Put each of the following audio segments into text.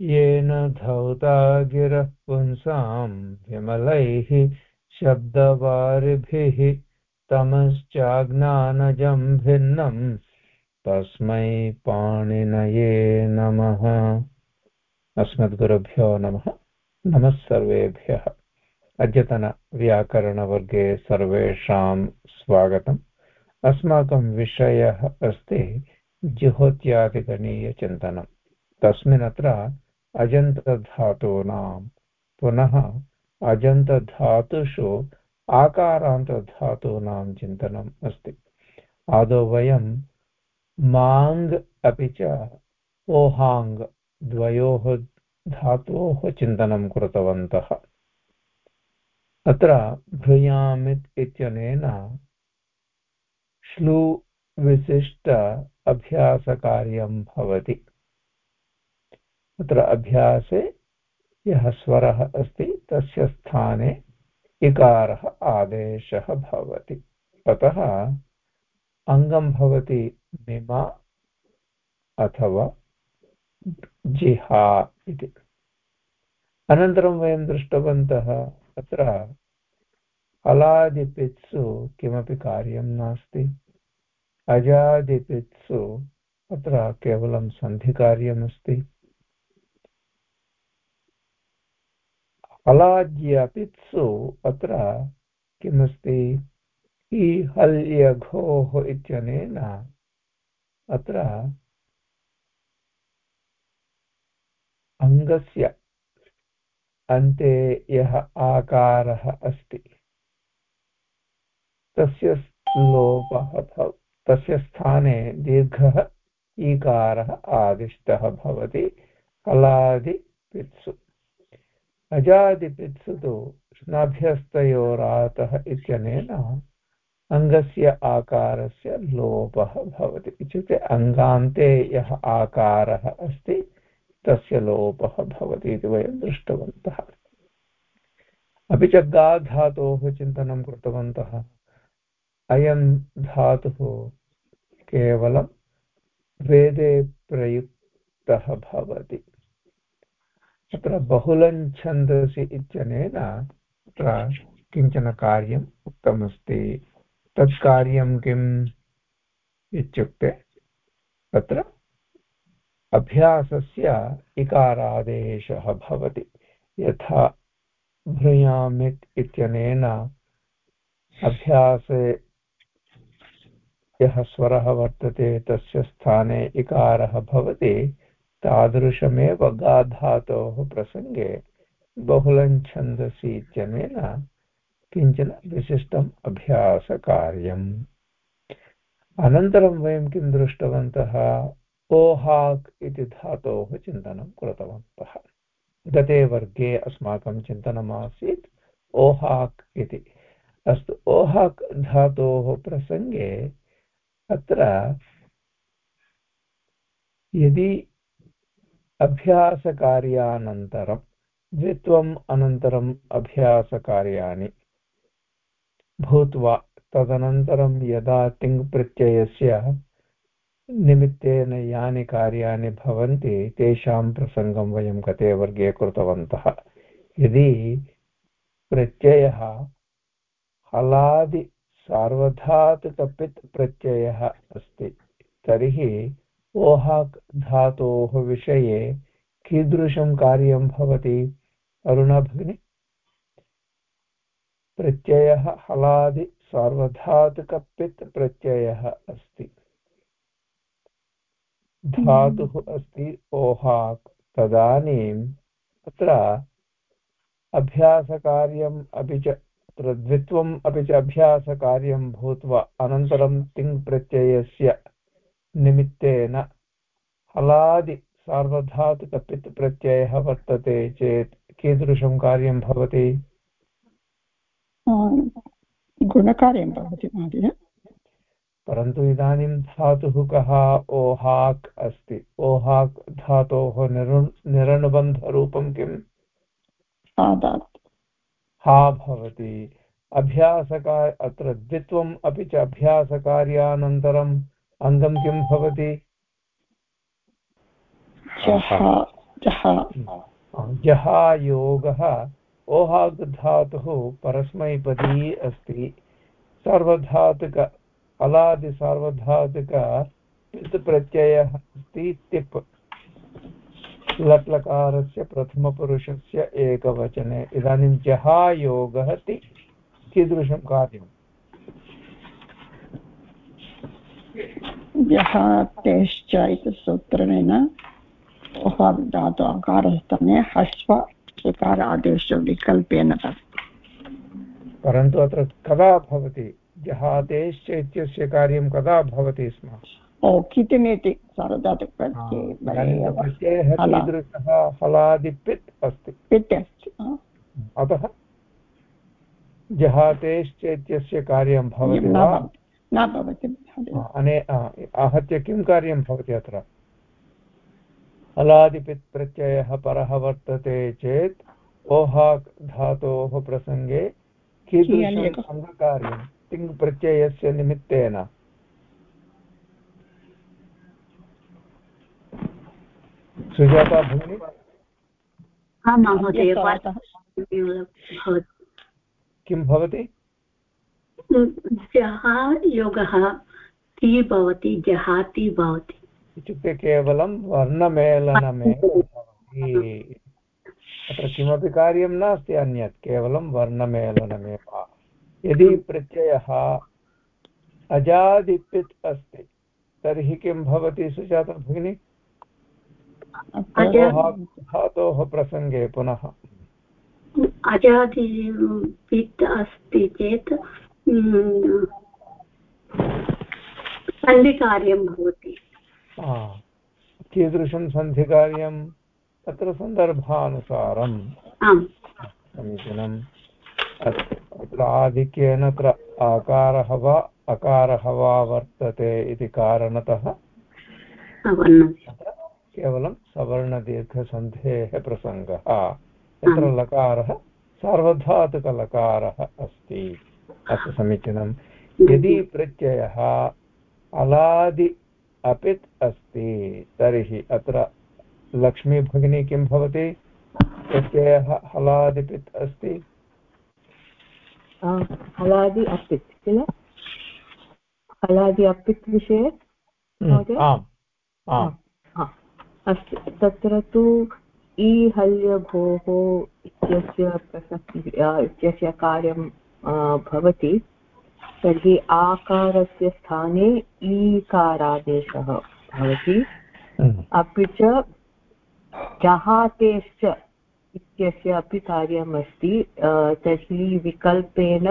येन धौता गिरः पुंसां विमलैः शब्दवारिभिः तमश्चाज्ञानजं भिन्नम् तस्मै पाणिनये नमः। अस्मद्गुरुभ्यो नमः। नमः सर्वेभ्यः। अद्यतनव्याकरणवर्गे सर्वेषां स्वागतम्। अस्माकं विषयः अस्ति जुहोत्यादिगणीयचिन्तनम्। तस्मिन् अत्र अजन्तधातूनां पुनः अजन्तधातुषु आकारान्तधातूनां चिन्तनम् अस्ति। आदौ वयं माङ् अपि च ओहाङ् द्वयोः धातोः चिन्तनं कृतवन्तः। अत्र इत्यनेन श्लू विशिष्ट अभ्यासकार्यं भवति। तत्र अभ्यासे यः स्वरः अस्ति, तस्य स्थाने इकारः आदेशः भवति। अतः अङ्गं भवति मिमा अथवा जिहा इति। अनन्तरं वयं दृष्टवन्तः अत्र अलादिपित्सु किमपि कार्यं नास्ति। अजादिपित्सु अत्र केवलं सन्धिकार्यमस्ति। फलाज्यपित्सु अत्र किमस्ति? इ हल्यघोः इत्यनेन अत्र अङ्गस्य अन्ते यः आकारः अस्ति, तस्य लोपः भव, तस्य स्थाने दीर्घः ईकारः आदिष्टः भवति अजादिपित्सु तु स्नाभ्यस्तयोरातः इत्यनेन अङ्गस्य आकारस्य लोपः भवति। इत्युक्ते अङ्गान्ते यः आकारः अस्ति, तस्य लोपः भवति इति वयं दृष्टवन्तः। अपि च गा धातोः चिन्तनं कृतवन्तः। अयं धातुः केवलं वेदे प्रयुक्तः भवति। अत्र बहुलं छन्दसि इत्यनेन अत्र किंचन कार्यम् उक्तमस्ति। तत् कार्यं किम् इत्युक्ते तत्र अभ्यासस्य इकारादेशः भवति। यथा भ्रूयामित् इत्यनेन अभ्यासे यः स्वरः वर्तते तस्य स्थाने इकारः भवति। तादृशमेव गाधातोः प्रसङ्गे बहुलं छन्दसि इत्यनेन किंचन विशिष्टम् अभ्यासकार्यम्। अनन्तरं वयं किं दृष्टवन्तः? ओहाक् इति धातोः चिन्तनं कृतवन्तः। गते वर्गे अस्माकं चिन्तनमासीत् ओहाक् इति। अस्तु, ओहाक् धातोः प्रसङ्गे अत्र यदि अभ्यासकार्यानन्तरं द्वित्वम् अनन्तरम् अभ्यासकार्याणि। भूत्वा तदनन्तरं यदा तिङ्प्रत्ययस्य निमित्तेन यानि कार्याणि भवन्ति, तेषां प्रसङ्गं वयं गते वर्गे कृतवन्तः। यदि प्रत्ययः हलादि सार्वधातुकपित् प्रत्ययः अस्ति, तर्हि ओहाक् धातोः विषये कीदृशं कार्यं भवति? अरुणा भगिनि। प्रत्ययः हलादि सार्वधातुकपित् प्रत्ययः अस्ति। धातुः अस्ति ओहाक्। तदानीम् अत्र अभ्यासकार्यम् अपि च तत्र द्वित्वम् अपि च अभ्यासकार्यं भूत्वा अनन्तरं तिङ् प्रत्ययस्य निमित्तेन हलादि सार्वधातुकपित् प्रत्ययः वर्तते चेत् कीदृशं कार्यं भवति? गुणकार्यं भवति महोदय। परन्तु इदानीं धातुः कः? ओहाक् अस्ति। ओहाक् धातोः निरु निरनुबन्धरूपं किम्? हा भवति। अभ्यासकार अत्र द्वित्वम् अपि च अभ्यासकार्यानन्तरम् अङ्गं किं भवति? जहायोगः ओहाग् धातुः परस्मैपदी अस्ति। सार्वधातुक अलादिसार्वधातुक पित् प्रत्ययः अस्ति तिप्। लट्लकारस्य प्रथमपुरुषस्य एकवचने। इदानीं जहायोगः ति कीदृशं कार्यम्? यः तेश्च इति सूत्रेण धातु अकारस्थाने हस्व इकार आदेशो विकल्पेन परन्तु अत्र कदा भवति? जहादेश्च इत्यस्य कार्यं कदा भवति स्म? ओ कितिनेति सार्वधातुकप्रत्यये प्रत्ययः हलादिपित् अस्ति। पित् अस्ति। अतः जहातेश्च इत्यस्य कार्यं भवति। न भवति अने आहत्य किं कार्यं भवति अत्र? हलादिपित् प्रत्ययः परः वर्तते चेत् ओहाक् धातोः प्रसङ्गे कीदृशम् अङ्गकार्यं? तिङ् प्रत्ययस्य निमित्तेन। सुजाता भगिनी? किं भवति? जः योगः ति भवति जहाति भवति। इत्युक्ते केवलं वर्णमेलनमेव अत्र किमपि कार्यं नास्ति अन्यत् केवलं वर्णमेलनमेव यदि प्रत्ययः अजादिपित् अस्ति तर्हि किं भवति सुजाता भगिनी? धातोः प्रसङ्गे पुनः। अजादिपित् अस्ति चेत् सन्धिकार्यं भवति। कीदृशं सन्धिकार्यं? तत्र सन्दर्भानुसारम्। समीचीनम्। अत्र आधिक्येन अत्र आकारः वा अकारः वा वर्तते इति कारणतः केवलं सवर्णदीर्घसन्धेः प्रसङ्गः। तत्र लकारः सार्वधातुकलकारः अस्ति। अस्तु समीचीनं यदि प्रत्ययः अलादि अपित् अस्ति तर्हि अत्र लक्ष्मीभगिनी किं भवति? प्रत्ययः हलादिपित् अस्ति? हलादि अपित् किल? हलादि अपित् विषये हम्म, आम् आम्। अस्ति तत्र तु ईहल्यभोः इत्यस्य प्रसक्तिः इत्यस्य कार्यं भवति। तर्हि आकारस्य स्थाने ईकारादेशः भवति। हम्म। अपि च जहातेश्च इत्यस्य अपि कार्यमस्ति। तर्हि विकल्पेन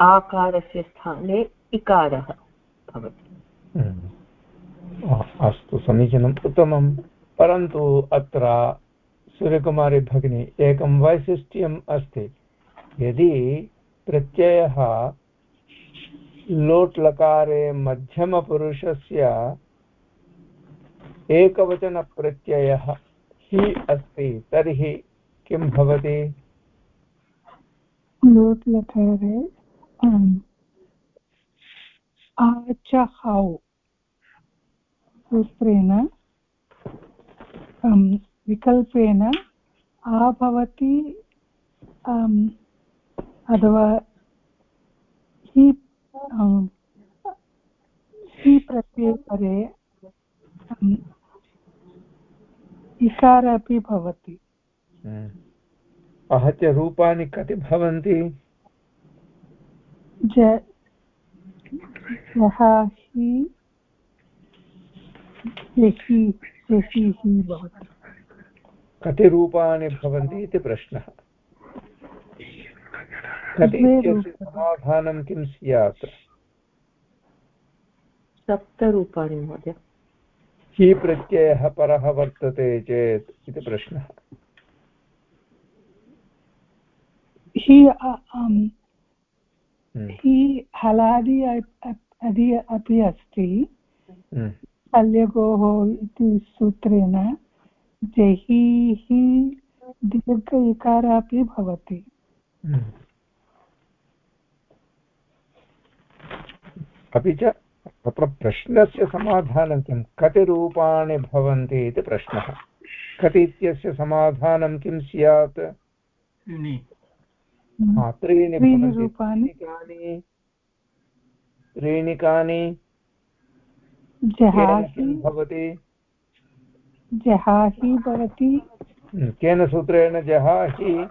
आकारस्य स्थाने इकारः भवति। हम्म। अस्तु समीचीनम् उत्तमं। परन्तु अत्र सूर्यकुमारी भगिनी एकं वैशिष्ट्यम् अस्ति। यदि प्रत्ययः लोट् लकारे मध्यमपुरुषस्य एकवचनप्रत्ययः हि अस्ति, तर्हि किं भवति? लोट् आचहौ सूत्रेण विकल्पेन आ भवति अथवा हि हि प्रत्ययपरे इकार अपि भवति। हम्म। आहत्य रूपाणि कति भवन्ति? हि कति रूपाणि भवन्ति इति प्रश्नः। कति समाधानं किं स्यात्? सप्तरूपाणि महोदय। हि प्रत्ययः परः वर्तते चेत् इति प्रश्नः। हि हि हलादि अपि अस्ति। हम्म। शल्यगोः इति सूत्रेण जहिः दीर्घ इकार अपि भवति अपि च तत्र प्रश्नस्य समाधानं किं? कति रूपाणि भवन्ति इति प्रश्नः। कति इत्यस्य समाधानं किं स्यात्? त्रीणि। रूपाणि। त्रीणि कानि? भवति? जहाहि भवति। हम्म, केन सूत्रेण जहाहि?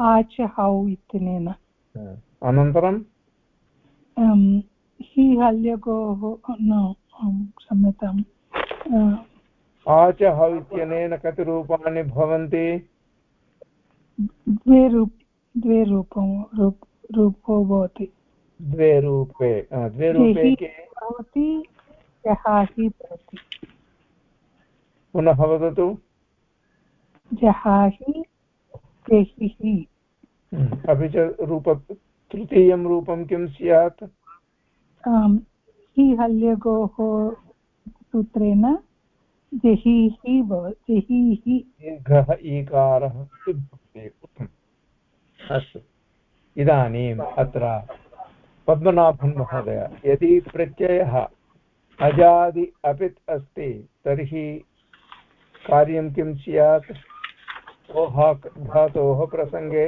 आच हौ इत्यनेन अनन्तरं हि हल्यगोः न क्षम्यताम् आच हौ इत्यनेन कति रूपाणि भवन्ति। द्वे रूप द्वे रूपं रूप रूपो भवति। द्वे रूपे द्वे रूपे के भवति जहाहि भवति। पुनः वदतु। जहाहि हम्म, अपि च रूप तृतीयं रूपं किं स्यात्? हि हल्यगोः सूत्रेण जहिः भवति जहिः ईकारः अस्तु। इदानीम् अत्र पद्मनाभन् महोदय, यदि प्रत्ययः अजादि अपित् अस्ति, तर्हि कार्यं किं स्यात्? धातोः प्रसङ्गे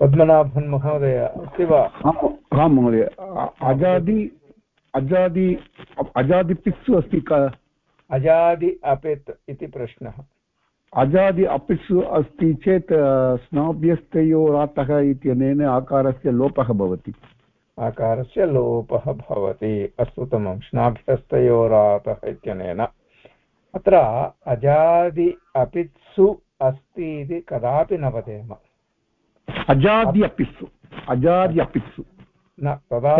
पद्मनाभन् महोदय अस्ति वा? आं महोदय। अजादि अजादि अजादिपित्सु अस्ति क? अजादि अपित् इति प्रश्नः। अजादि अपित्सु अस्ति चेत् स्नाभ्यस्तयोरातः इत्यनेन आकारस्य लोपः भवति। आकारस्य लोपः भवति। अस्तुतमं स्नाभ्यस्तयोरातः इत्यनेन अत्र अजादि अपित्सु अस्ति इति कदापि न वदेम। अजादि अपित्सु अजादि अपित्सु। न तदा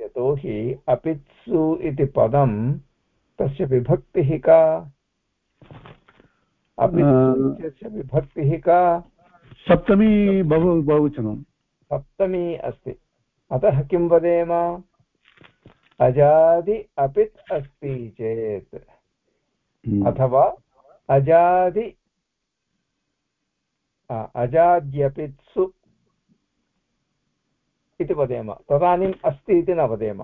यतोहि अपित्सु इति पदं तस्य विभक्तिः का? इत्यस्य विभक्तिः का? सप्तमी बहु बहुवचनं। सप्तमी अस्ति। अतः किं वदेम? अजादि अपित् अस्ति चेत्। हम्म। अथवा अजादि अजाद्यपित्सु इति वदेम तदानीम् अस्ति इति न वदेम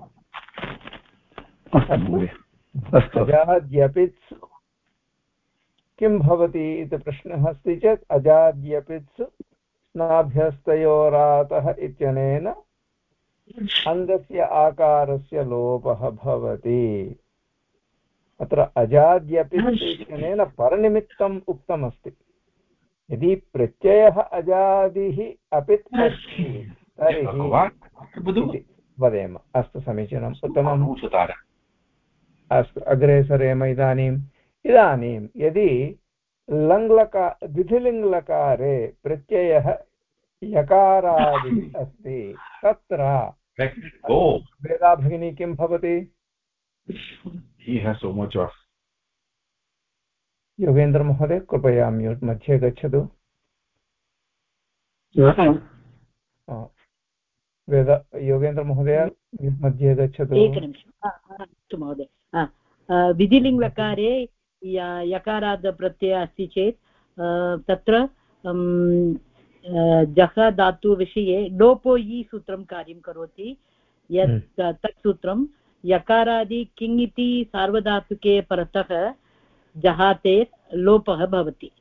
अजाद्यपित्सु किं भवति इति प्रश्नः अस्ति चेत् अजाद्यपित्सु स्नाभ्यस्तयोरातः इत्यनेन अङ्गस्य आकारस्य लोपः भवति अत्र अजाद्यपित् इत्यनेन परनिमित्तम् उक्तमस्ति यदि प्रत्ययः अजादिः अपि तर्हि वदेम। अस्तु समीचीनम्। उत्तमम्। अस्तु अग्रे सरेम इदानीम्। इदानीं यदि लङ्लका द्विधिलिङ्लकारे प्रत्ययः यकारादिः अस्ति तत्र वेदा भगिनी किं भवति? योगेन्द्रमहोदय कृपया म्यूट् मध्ये गच्छतु वेद योगेन्द्रमहोदय म्यूट् मध्ये गच्छतु एकनिमिषं महोदय। विधिलिङ्गकारे यकाराद् प्रत्ययः अस्ति चेत् तत्र जह धातुविषये लोपो इ सूत्रं कार्यं करोति। यत् हम्म। तत् सूत्रं यकारादि किङ् इति सार्वधातुके परतः जहाते लोपः भवति।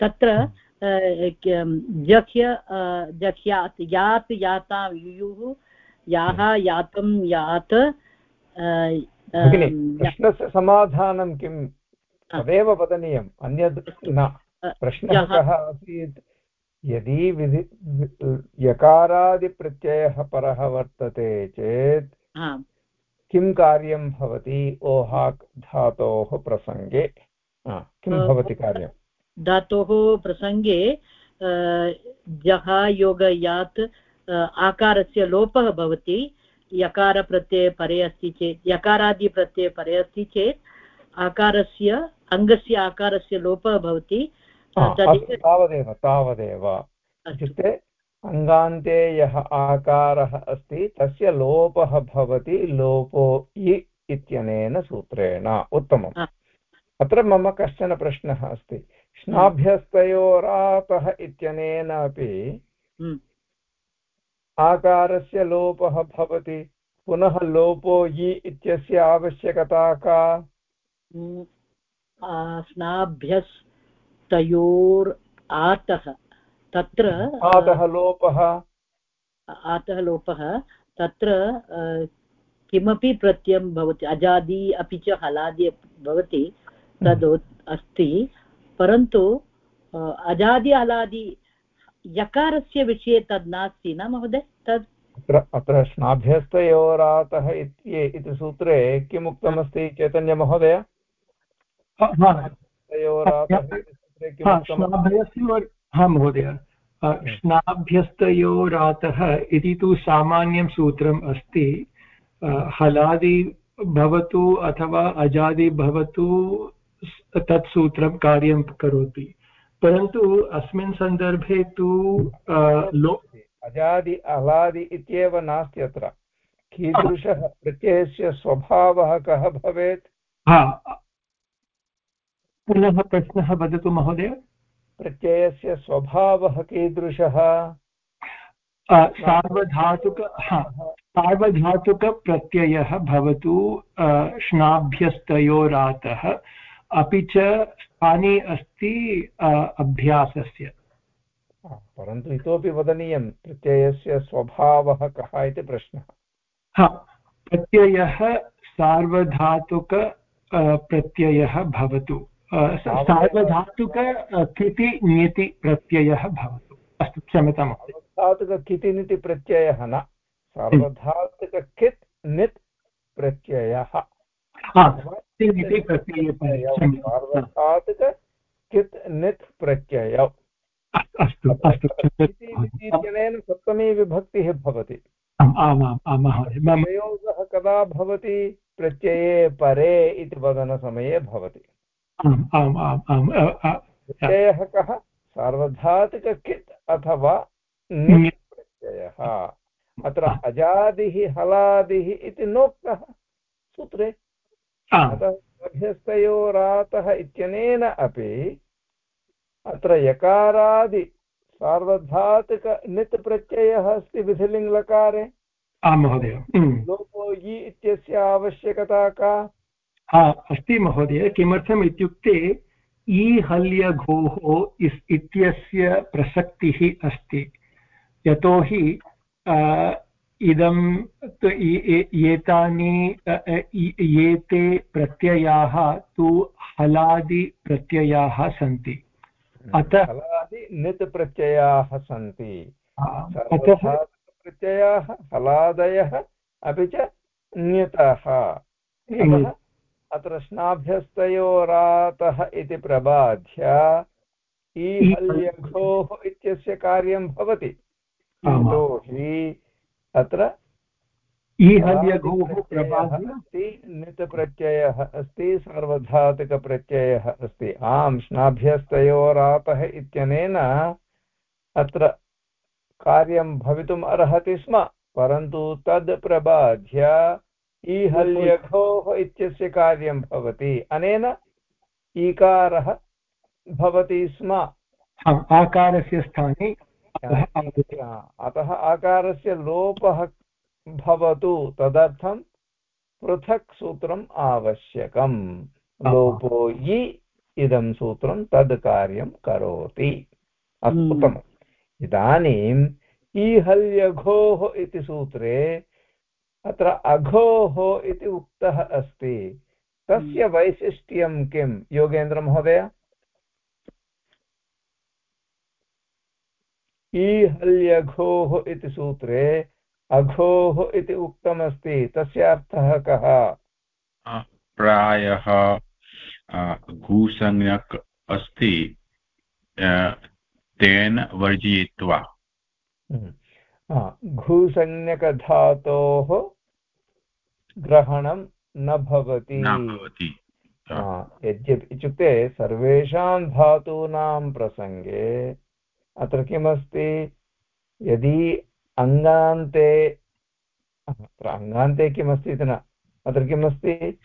तत्र जह्य जह्यात् यात् याता युयुः याः यातं यात् प्रश्नस्य समाधानं किं तदेव वदनीयम् अन्यद् न। प्रश्नः कः आसीत्? यदि विधि यकारादिप्रत्ययः परः वर्तते चेत् किं कार्यं भवति? ओहाक् धातोः प्रसङ्गे। किं भवति कार्यं? धातोः प्रसङ्गे जः योगयात् आकारस्य लोपः भवति यकारप्रत्यये परे अस्ति चेत् यकारादिप्रत्यये परे अस्ति चेत् आकारस्य अङ्गस्य आकारस्य लोपः भवति तावदेव तावदेव। इत्युक्ते अङ्गान्ते यः आकारः अस्ति तस्य लोपः भवति लोपो इ इत्यनेन सूत्रेण उत्तमम्। अत्र मम कश्चन प्रश्नः अस्ति स्नाभ्यस्तयोरातः इत्यनेन अपि हम्म। आकारस्य लोपः भवति पुनः लोपो यि इत्यस्य आवश्यकता का हम्म। स्नाभ्यस्तयोर् आतः तत्र आतः लोपः आतः लोपः तत्र किमपि प्रत्ययं भवति अजादि अपि च हलादि भवति तद् अस्ति परन्तु अजादि हलादि यकारस्य विषये तद् नास्ति न महोदय? तद् अत्र अत्र स्नाभ्यस्तयोरातः इति सूत्रे किम् उक्तमस्ति चैतन्यमहोदय हा महोदय। स्नाभ्यस्तयोरातः इति तु सामान्यं सूत्रम् अस्ति। हलादि भवतु अथवा अजादि भवतु तत् सूत्रं कार्यं करोति। परन्तु अस्मिन् सन्दर्भे तु लो अजादि अलादि इत्येव नास्ति अत्र। कीदृशः प्रत्ययस्य स्वभावः कः भवेत्? हा। पुनः प्रश्नः वदतु महोदय। प्रत्ययस्य स्वभावः कीदृशः? सार्वधातुक सार्वधातुकप्रत्ययः भवतु श्नाभ्यस्तयोरातः। अपि च स्थाने अस्ति अभ्यासस्य। परन्तु इतोपि वदनीयं प्रत्ययस्य स्वभावः कः इति प्रश्नः। हा प्रत्ययः सार्वधातुक प्रत्ययः भवतु। सार्वधातुक किति ङिति प्रत्ययः भवतु। अस्तु क्षम्यतां महोदय। सार्वधातुककितिनिति प्रत्ययः न सार्वधातुककित् नित् प्रत्ययः। सार्वधातुक कित् नित् प्रत्ययौ। अस्तु अस्तु इत्यनेन सप्तमी विभक्तिः भवति। प्रयोगः कदा भवति? प्रत्यये परे इति वदनसमये भवति। प्रत्ययः कः? सार्वधातुककित् अथवा नित् प्रत्ययः। अत्र अजादिः हलादिः इति नोक्तः। सूत्रे अतः मध्यस्थयोरातः इत्यनेन अपि अत्र यकारादि सार्वधातुक नित् प्रत्ययः अस्ति विधिलिङ्गलकारे आं महोदय लोपो यि इत्यस्य आवश्यकता का हा अस्ति महोदय किमर्थम् इत्युक्ते ई हल्यघोः इत्यस्य प्रसक्तिः अस्ति यतोहि इदं एतानि एते प्रत्ययाः तु हलादिप्रत्ययाः सन्ति। अतः हलादि नित् प्रत्ययाः सन्ति। प्रत्ययाः हलादयः अपि च ण्यतः अत्र स्नाभ्यस्तयोरातः इति प्रबाध्य ईहल्यघोः इत्यस्य कार्यं भवति। यतोहि अत्र अस्ति नितप्रत्ययः अस्ति सार्वधातुकप्रत्ययः अस्ति। आम् स्नाभ्यस्तयोरातः इत्यनेन अत्र कार्यं भवितुम् अर्हति स्म। परन्तु तद् प्रबाध्य ईहल्यघोः इत्यस्य कार्यं भवति। अनेन ईकारः भवति स्म। आकारस्य स्थाने अतः आकारस्य लोपः भवतु। तदर्थं पृथक् सूत्रम् आवश्यकम्। लोपो यि इदं सूत्रं तद् कार्यं करोति। अस्तु उत्तमम्। इदानीम् ईहल्यघोः इति सूत्रे अत्र अघोः इति उक्तः अस्ति। तस्य हम्म। वैशिष्ट्यं किं? योगेन्द्रमहोदय? ईहल्यघोः इति सूत्रे अघोः इति उक्तमस्ति। तस्य अर्थः कः? प्रायः घूसंज्ञक् अस्ति तेन वर्जयित्वा। हम्म। घुसंज्ञकधातोः ग्रहणं न भवति। यद्यपि इत्युक्ते सर्वेषां धातूनां प्रसङ्गे अत्र किमस्ति? यदि अङ्गान्ते, अत्र अङ्गान्ते किमस्ति इति न, अत्र किमस्ति?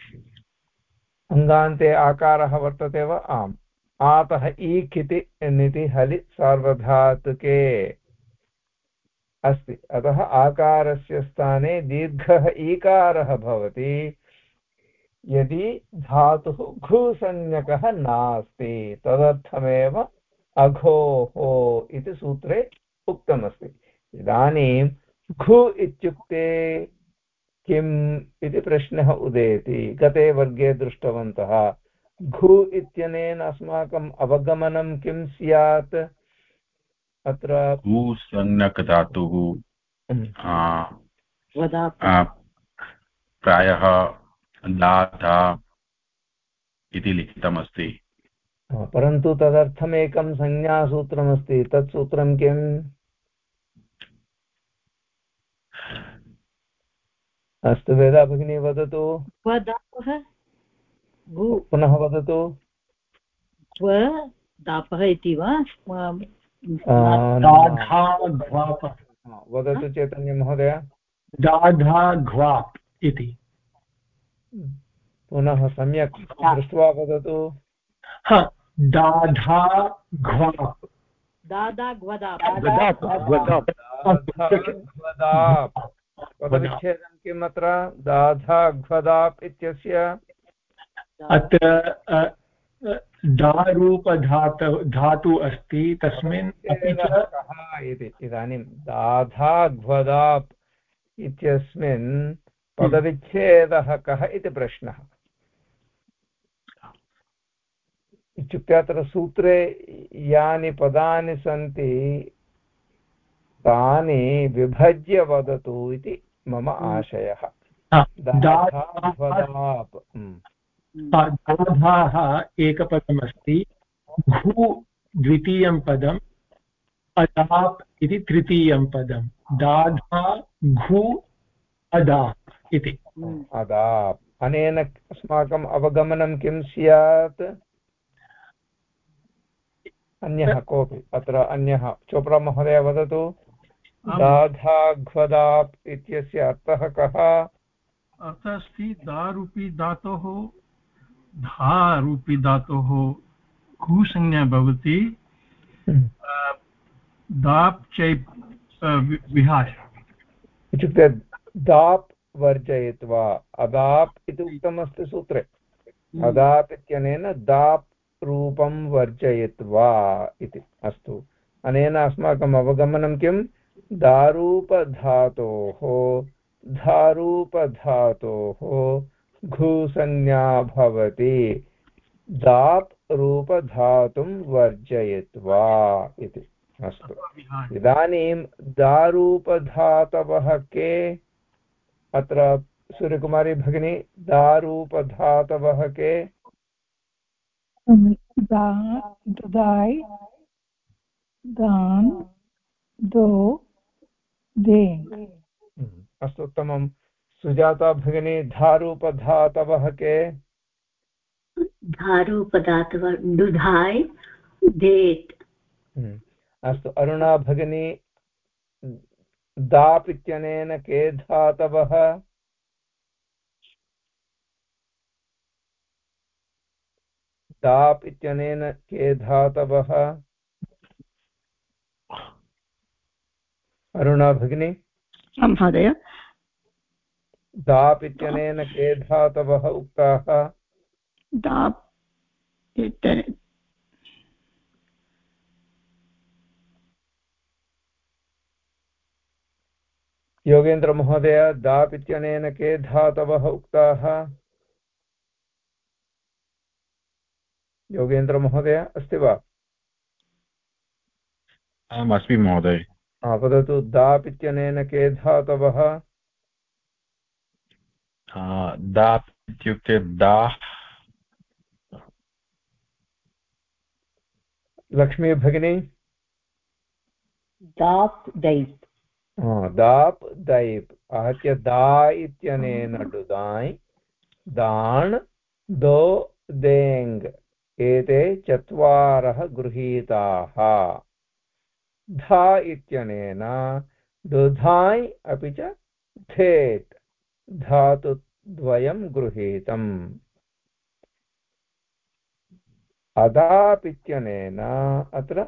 अङ्गान्ते आकारः वर्तते वा? आम्। आतः ईक् इति निति हलि सार्वधातुके। अस्ति। अतः आकारस्य स्थाने दीर्घः ईकारः भवति। यदि धातुः घुसंज्ञकः नास्ति, तदर्थमेव अघोः इति सूत्रे उक्तमस्ति। इदानीं घु इत्युक्ते किम् इति प्रश्नः उदेति। गते वर्गे दृष्टवन्तः। घु इत्यनेन अस्माकम् अवगमनं किं स्यात्? अत्र वदा प्रायः दाधा इति लिखितमस्ति। परन्तु तदर्थमेकं संज्ञासूत्रमस्ति। तत् सूत्रं किम्? अस्तु वेदा भगिनी वदतु। पुनः वदतु। दापः इति वा? वदतु चैतन्य महोदय। इति। पुनः सम्यक् दृष्ट्वा वदतु। दादा दाधाघ्वदाप् पदविच्छेदं किम् अत्र? दाधाघ्वदाप् इत्यस्य? अत्र दारूपधात धातु अस्ति। तस्मिन् अपि च कः इति इदानीं दाधाघ्वदाप् इत्यस्मिन् पदविच्छेदः कः इति प्रश्नः। इत्युक्ते अत्र सूत्रे यानि पदानि सन्ति तानि विभज्य वदतु इति मम आशयः। हा, दाधाघ्वदाप् हम्म। दाधाः एकपदमस्ति घु द्वितीयं पदम् अदाप् इति तृतीयं पदं दाधा घु अदाप् इति। अदाप्। अनेन अस्माकम् अवगमनं किं स्यात्? अन्यः कोऽपि अत्र अन्यः चोप्रा महोदय वदतु। दाधाघ्वदाप् इत्यस्य अर्थः कः? अर्थः अस्ति दारूपी धातोः धारूपी धातोः घुसंज्ञा भवति। दाप् चै विहाय। इत्युक्ते दाप् वर्जयित्वा अदाप् इति उक्तमस्ति सूत्रे। अदाप् इत्यनेन दाप् रूपं वर्जयित्वा इति। अस्तु। अनेन अस्माकम् अवगमनं किं दारूपधातोः। धारूपधातोः घुसंज्ञा भवति। दाप् रूपधातुं वर्जयित्वा इति। अस्तु। इदानीं दारूपधातवः के? अत्र सूर्यकुमारी भगिनी, दारूपधातवः के? ददाय् दान् दो देङ् अस्तु उत्तमं। सुजाता भगिनी धारूपधातवः के धारूपदातव दुधाय् देट् हम्म। अस्तु अरुणा भगिनी दाप् इत्यनेन के धातवः? दाप् इत्यनेन के धातवः अरुणा भगिनी। महोदय। दाप् इत्यनेन के धातवः उक्ताः। दाप् योगेन्द्रमहोदय दाप् इत्यनेन के धातवः उक्ताः। योगेन्द्रमहोदय अस्ति वा? आम् अस्मि महोदय। वदतु दाप् इत्यनेन के धातवः? दाप् इत्युक्ते दाः। लक्ष्मी भगिनी? दाप् दैप्। हा, दाप् दैप्। आहत्य दा इत्यनेन डुदाय् दाण् दो देङ् एते चत्वारः गृहीताः। धा इत्यनेन दुधाय् अपि च थेट् धातुद्वयं गृहीतम्। अदाप् इत्यनेन अत्र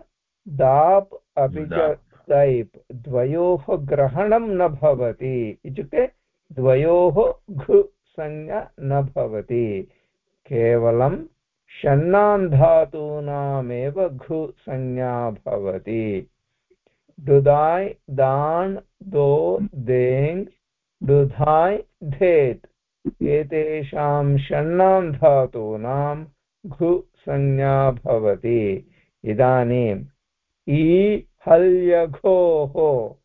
दाप् अपि च दैप्। द्वयोः ग्रहणं न भवति। इत्युक्ते द्वयोः घु संज्ञा न भवति। केवलं षण्णां धातूनामेव घु संज्ञा भवति। डुदाय् दाण्, दो, देङ् डुधाय् धेत्। एतेषां षण्णां धातूनां घु संज्ञा भवति। इदानीम् ई हल्यघोः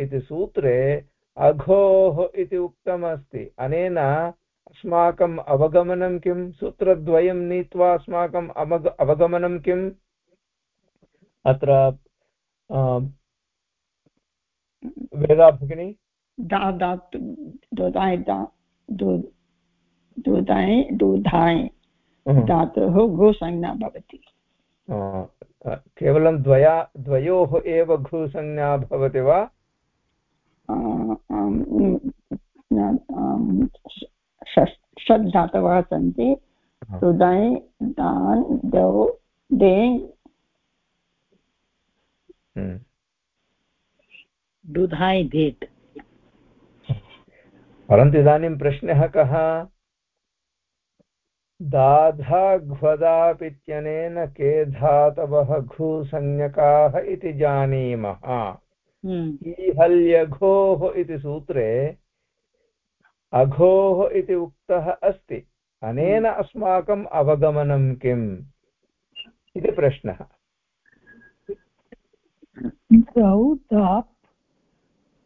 इति सूत्रे अघोः इति उक्तमस्ति। अनेन अस्माकम् अवगमनं किं? सूत्रद्वयं नीत्वा अस्माकम् अवग अवगमनं किम्? अत्र वेदा भगिनी? दा दातु दोदाय दोदाय दोधाय धातुः गोसंज्ञा भवति। केवलं द्वया द्वयोः एव घुसंज्ञा भवति वा? षट् धातवः सन्ति। सुदय् दान् दौ। देङ् दुधाय् धेट् परन्तु इदानीं प्रश्नः कः? दाधाघ्वदापित्यनेन के धातवः घुसंज्ञकाः इति जानीमः? हम्म। ईहल्यघोः इति सूत्रे अघोः इति उक्तः अस्ति। अनेन हम्म। अस्माकम् अवगमनं किम्? इति प्रश्नः।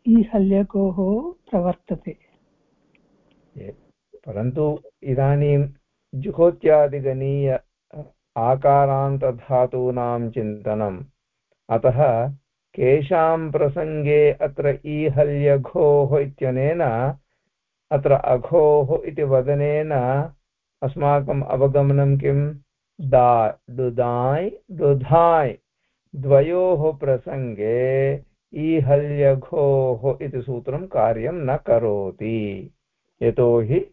ईहल्यघोः प्रवर्तते। परन्तु इदानीं जुहोत्यादिगणीय आकारान्तधातूनां चिन्तनम्। अतः केषां प्रसङ्गे अत्र ईहल्यघोः इत्यनेन अत्र अघोः इति वदनेन अस्माकम् अवगमनं किं? दा डुदाय् डुधाय् द्वयोः प्रसङ्गे ईहल्यघोः इति सूत्रं कार्यं न करोति। यतोहि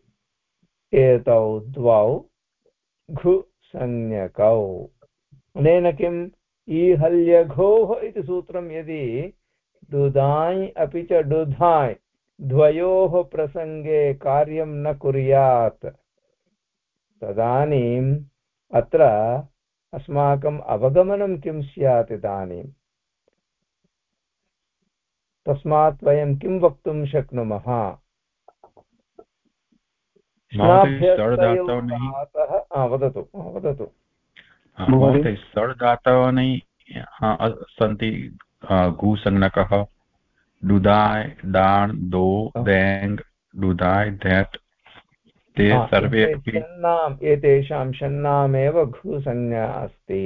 एतौ द्वौ घु संज्ञकौ। अनेन किम् ईहल्यघोः इति सूत्रं यदि डुधाय् अपि च डुधाय् द्वयोः प्रसङ्गे कार्यं न कुर्यात्। तदानीम् अत्र अस्माकम् अवगमनं किं स्यात् इदानीम्? तस्मात् वयं किं वक्तुं शक्नुमः? वदतु वदतु। महोदय डुदाय् डाण् दो देङ् डुदाय् धेट् ते सर्वे अपि एतेषां षण्णामेव घुसंज्ञा अस्ति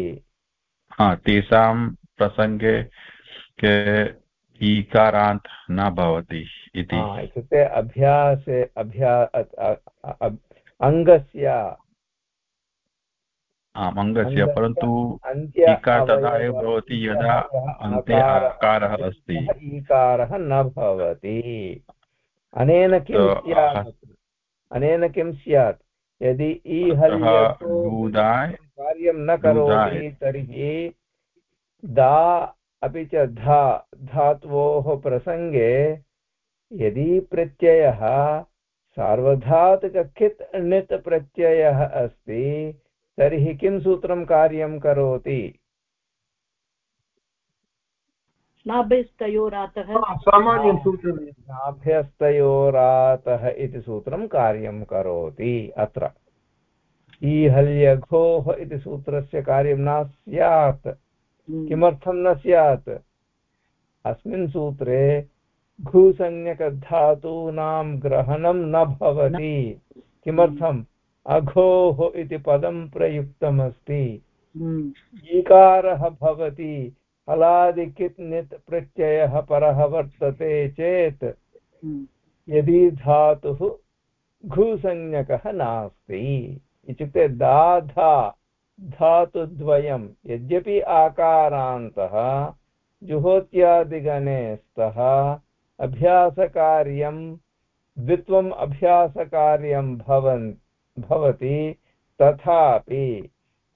हा तेषां प्रसङ्गे के ईकारान्त न भवति इति। इत्युक्ते अभ्यासे अभ्या अङ्गस्य आम् अङ्गस्य परन्तु ईकार तदा एव भवति यदा अन्ते आकारः अस्ति। ईकारः न भवति। अनेन किं स्यात्? अनेन किं स्यात्? यदि कार्यं न करोति तर्हि दा अपि च धा धात्वोः प्रसङ्गे यदि प्रत्ययः सार्वधातुकखित् णित् प्रत्ययः अस्ति तर्हि किं सूत्रं कार्यं करोति? नाभ्यस्तयोरातः। इति सूत्रं कार्यं करोति अत्र। ईहल्यघोः इति सूत्रस्य कार्यं न स्यात्। हम्म। किमर्थं न स्यात्? अस्मिन् सूत्रे घुसंज्ञकधातूनां ग्रहणं न भवति। किमर्थम्? अघोः इति पदं प्रयुक्तमस्ति हम्म। ईकारः भवति हलादिकित् नित् प्रत्ययः परः वर्तते चेत् हम्म। यदि धातुः घुसंज्ञकः नास्ति इत्युक्ते दाधा धातुद्वयं यद्यपि आकारान्तः जुहोत्यादिगणे स्तः अभ्यासकार्यं द्वित्वम् अभ्यासकार्यं भवन् भवति तथापि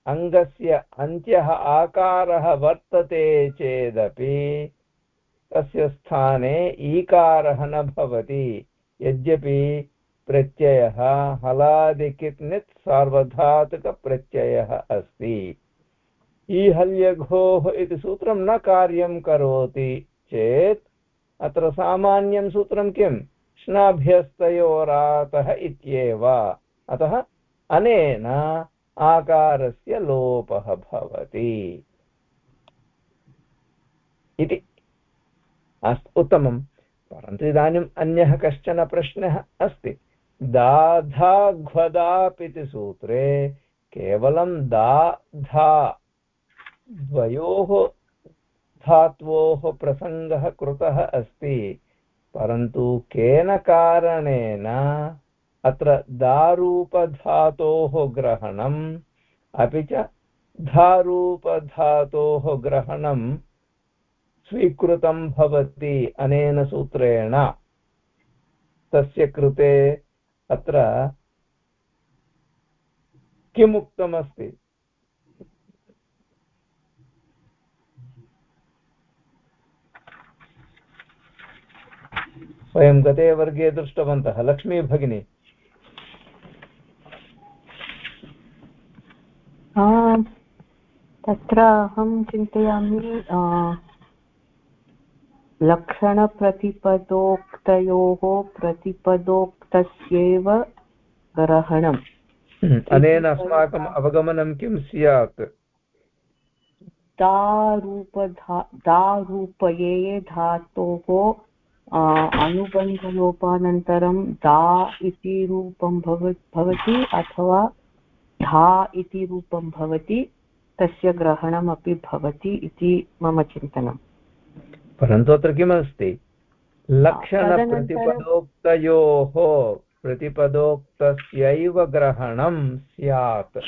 अङ्गस्य अन्त्यः आकारः वर्तते चेदपि तस्य स्थाने ईकारः न भवति। यद्यपि प्रत्ययः हलादिकित् सार्वधातुकप्रत्ययः अस्ति। ईहल्यघोः इति सूत्रं न कार्यं करोति चेत् अत्र सामान्यं सूत्रं किं? श्नाभ्यस्तयोरातः इत्येव। अतः अनेन आकारस्य लोपः भवति। इति। अस्तु उत्तमं। परन्तु इदानीम् अन्यः कश्चन प्रश्नः अस्ति। दाधाघ्वदाप् सूत्रे केवलं दा धा द्वयोः धात्वोः प्रसङ्गः कृतः अस्ति। परन्तु केन कारणेन अत्र दारूपधातोः ग्रहणम्, अपि च धारूपधातोः ग्रहणं स्वीकृतं भवति अनेन सूत्रेण। तस्य कृते अत्र किमुक्तमस्ति? वयं गते वर्गे दृष्टवन्तः लक्ष्मी भगिनी तत्र अहं चिन्तयामि लक्षणप्रतिपदोक्तयोः प्रतिपदोक्तस्यैव ग्रहणम्। हम्म, अनेन अस्माकम् अवगमनं किं स्यात्? दारूपधा दारूपये धातोः अनुबन्धलोपानन्तरं दा इति रूपं भवति अथवा धा इति रूपं भवति तस्य ग्रहणमपि भवति इति मम चिन्तनम्। परन्तु अत्र किमस्ति? लक्षणप्रतिपदोक्तयोः प्रतिपदोक्तस्यैव ग्रहणं स्यात्।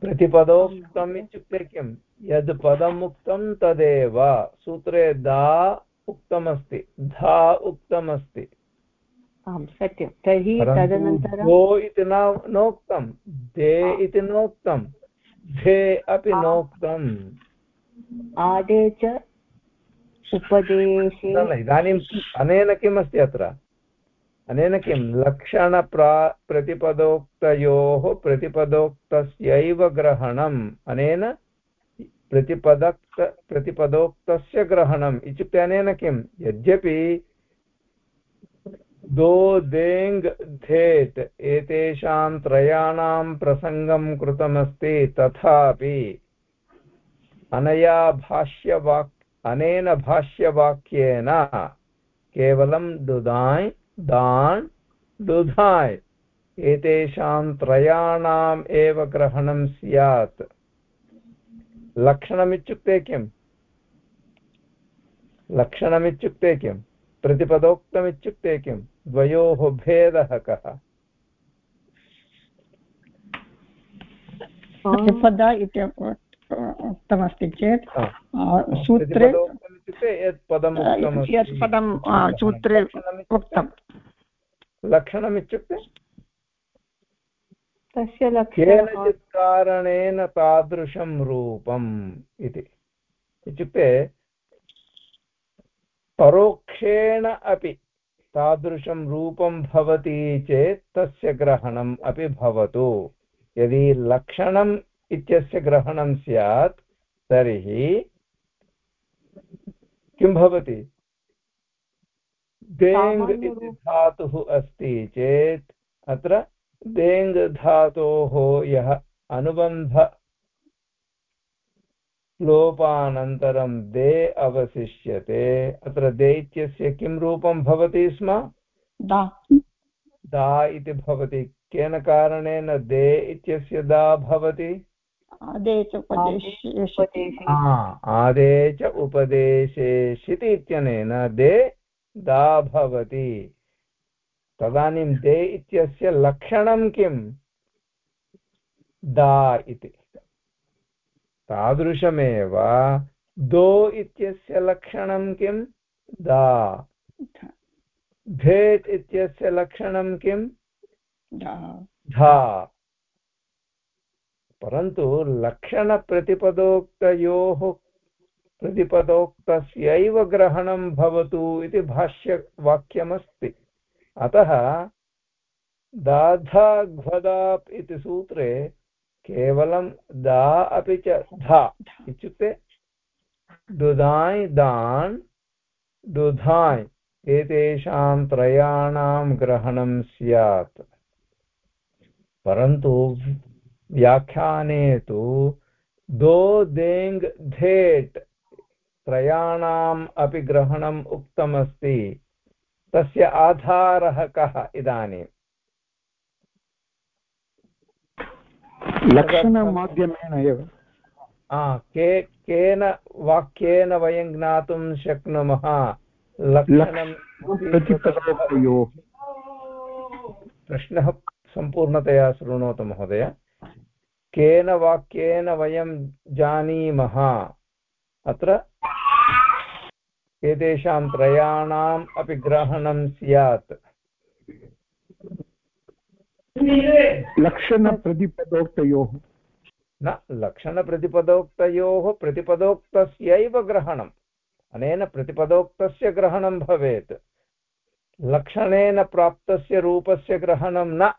प्रतिपदोक्तम् इत्युक्ते किं? यद् पदम् उक्तं तदेव। सूत्रे दा उक्तमस्ति। धा उक्तमस्ति। आम् सत्यं। तर्हि तदनन्तरं गो इति नोक्तं दे इति नोक्तं धे अपि नोक्तम्। आदे च उपदेशे इदानीम् अनेन किमस्ति अत्र? अनेन किं? लक्षणप्रा प्रतिपदोक्तयोः प्रतिपदोक्तस्यैव ग्रहणम्। अनेन प्रतिपदक्त प्रतिपदोक्तस्य ग्रहणम्। इत्युक्ते अनेन किं? यद्यपि दो देङ् धेट् एतेषां त्रयाणां प्रसङ्गं कृतमस्ति तथापि। अनया भाष्यवाक्, अनेन भाष्यवाक्येन केवलं दुदाय् दाण् दुधाय्, एतेषां त्रयाणाम् एव ग्रहणं स्यात्। लक्षणमित्युक्ते किम्? लक्षणमित्युक्ते किम्? प्रतिपदोक्तमित्युक्ते किम् द्वयोः भेदः कः? प्रतिपद इति उक्तमस्ति चेत् सूत्रे यत् पदं यत् पदं सूत्रे उक्तं। लक्षणमित्युक्ते? तस्य केनचित् कारणेन तादृशं रूपम् इति। इत्युक्ते परोक्षेण अपि तादृशं रूपं भवति चेत् तस्य ग्रहणम् अपि भवतु। यदि लक्षणम् इत्यस्य ग्रहणं स्यात् तर्हि किं भवति? देङ् इति धातुः अस्ति चेत् अत्र देङ् धातोः यः अनुबन्ध लोपानन्तरं दे अवशिष्यते। अत्र दे इत्यस्य किं रूपं भवति स्म? दा। दा इति भवति। केन कारणेन दे इत्यस्य दा भवति? आदे च उपदेशेषिति। इत्यनेन दे दा भवति। तदानीं दे इत्यस्य लक्षणं किम् दा इति। तादृशमेव दो इत्यस्य लक्षणं किं? दा। भेट् इत्यस्य लक्षणं किं? धा। परन्तु लक्षणप्रतिपदोक्तयोः प्रतिपदोक्तस्यैव ग्रहणं भवतु इति भाष्यवाक्यमस्ति। अतः दाधाघ्वदाप् इति सूत्रे केवलं दा अपि च धा इत्युक्ते दुधाय् दान् दुधाय् एतेषां त्रयाणां ग्रहणं स्यात्। परन्तु व्याख्याने तु दो देङ् धेट् त्रयाणाम् अपि ग्रहणम् उक्तमस्ति। तस्य आधारः कः इदानीम्? लक्षणमाध्यमेन एव। के केन वाक्येन वयं ज्ञातुं शक्नुमः? लक्षणं प्रश्नः सम्पूर्णतया शृणोतु महोदय। केन वाक्येन वयं जानीमः? अत्र एतेषां त्रयाणाम् अपि ग्रहणं स्यात्। लक्षणप्रतिपदोक्तयोः न लक्षणप्रतिपदोक्तयोः प्रतिपदोक्तस्यैव ग्रहणम्। अनेन प्रतिपदोक्तस्य ग्रहणं भवेत्। लक्षणेन प्राप्तस्य रूपस्य ग्रहणं न।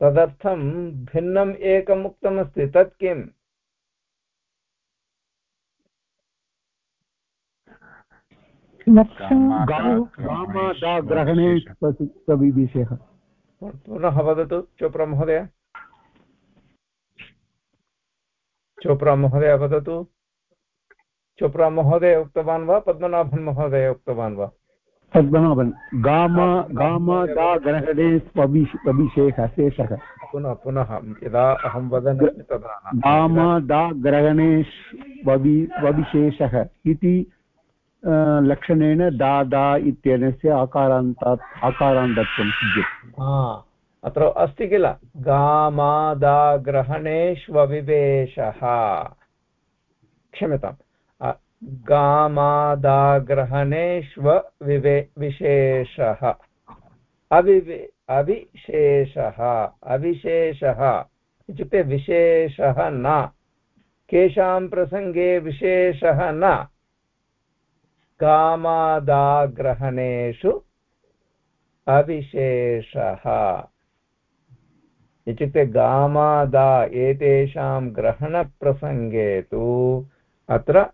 तदर्थं भिन्नम् एकम् उक्तमस्ति। तत् किम्? ग्रहणे विशेषः पुनः वदतु चोप्रा महोदय। चोप्रा महोदय वदतु। चोप्रा महोदय उक्तवान् वा? पद्मनाभन् महोदय उक्तवान् वा? पद्मनाभन्। गाम गाम दा ग्रहणे स्वविशेषः शेषः। पुनः पुनः यदा अहं वदन् तदा। गाम दा ग्रहणे स्वविशेषः इति लक्षणेन दा दा इत्यनस्य आकारान्तात् आकारान् दत्तं सिद्ध्यति अत्र अस्ति किल? गामादाग्रहणेष्वविवेशः। क्षम्यताम्। गामादाग्रहणेष्व विवे विशेषः अविवे, अविशेषः अविशेषः इत्युक्ते विशेषः न। केषां प्रसङ्गे विशेषः न। कामादाग्रहणेषु अविशेषः। इत्युक्ते गामादा एतेषां ग्रहणप्रसङ्गे तु अत्र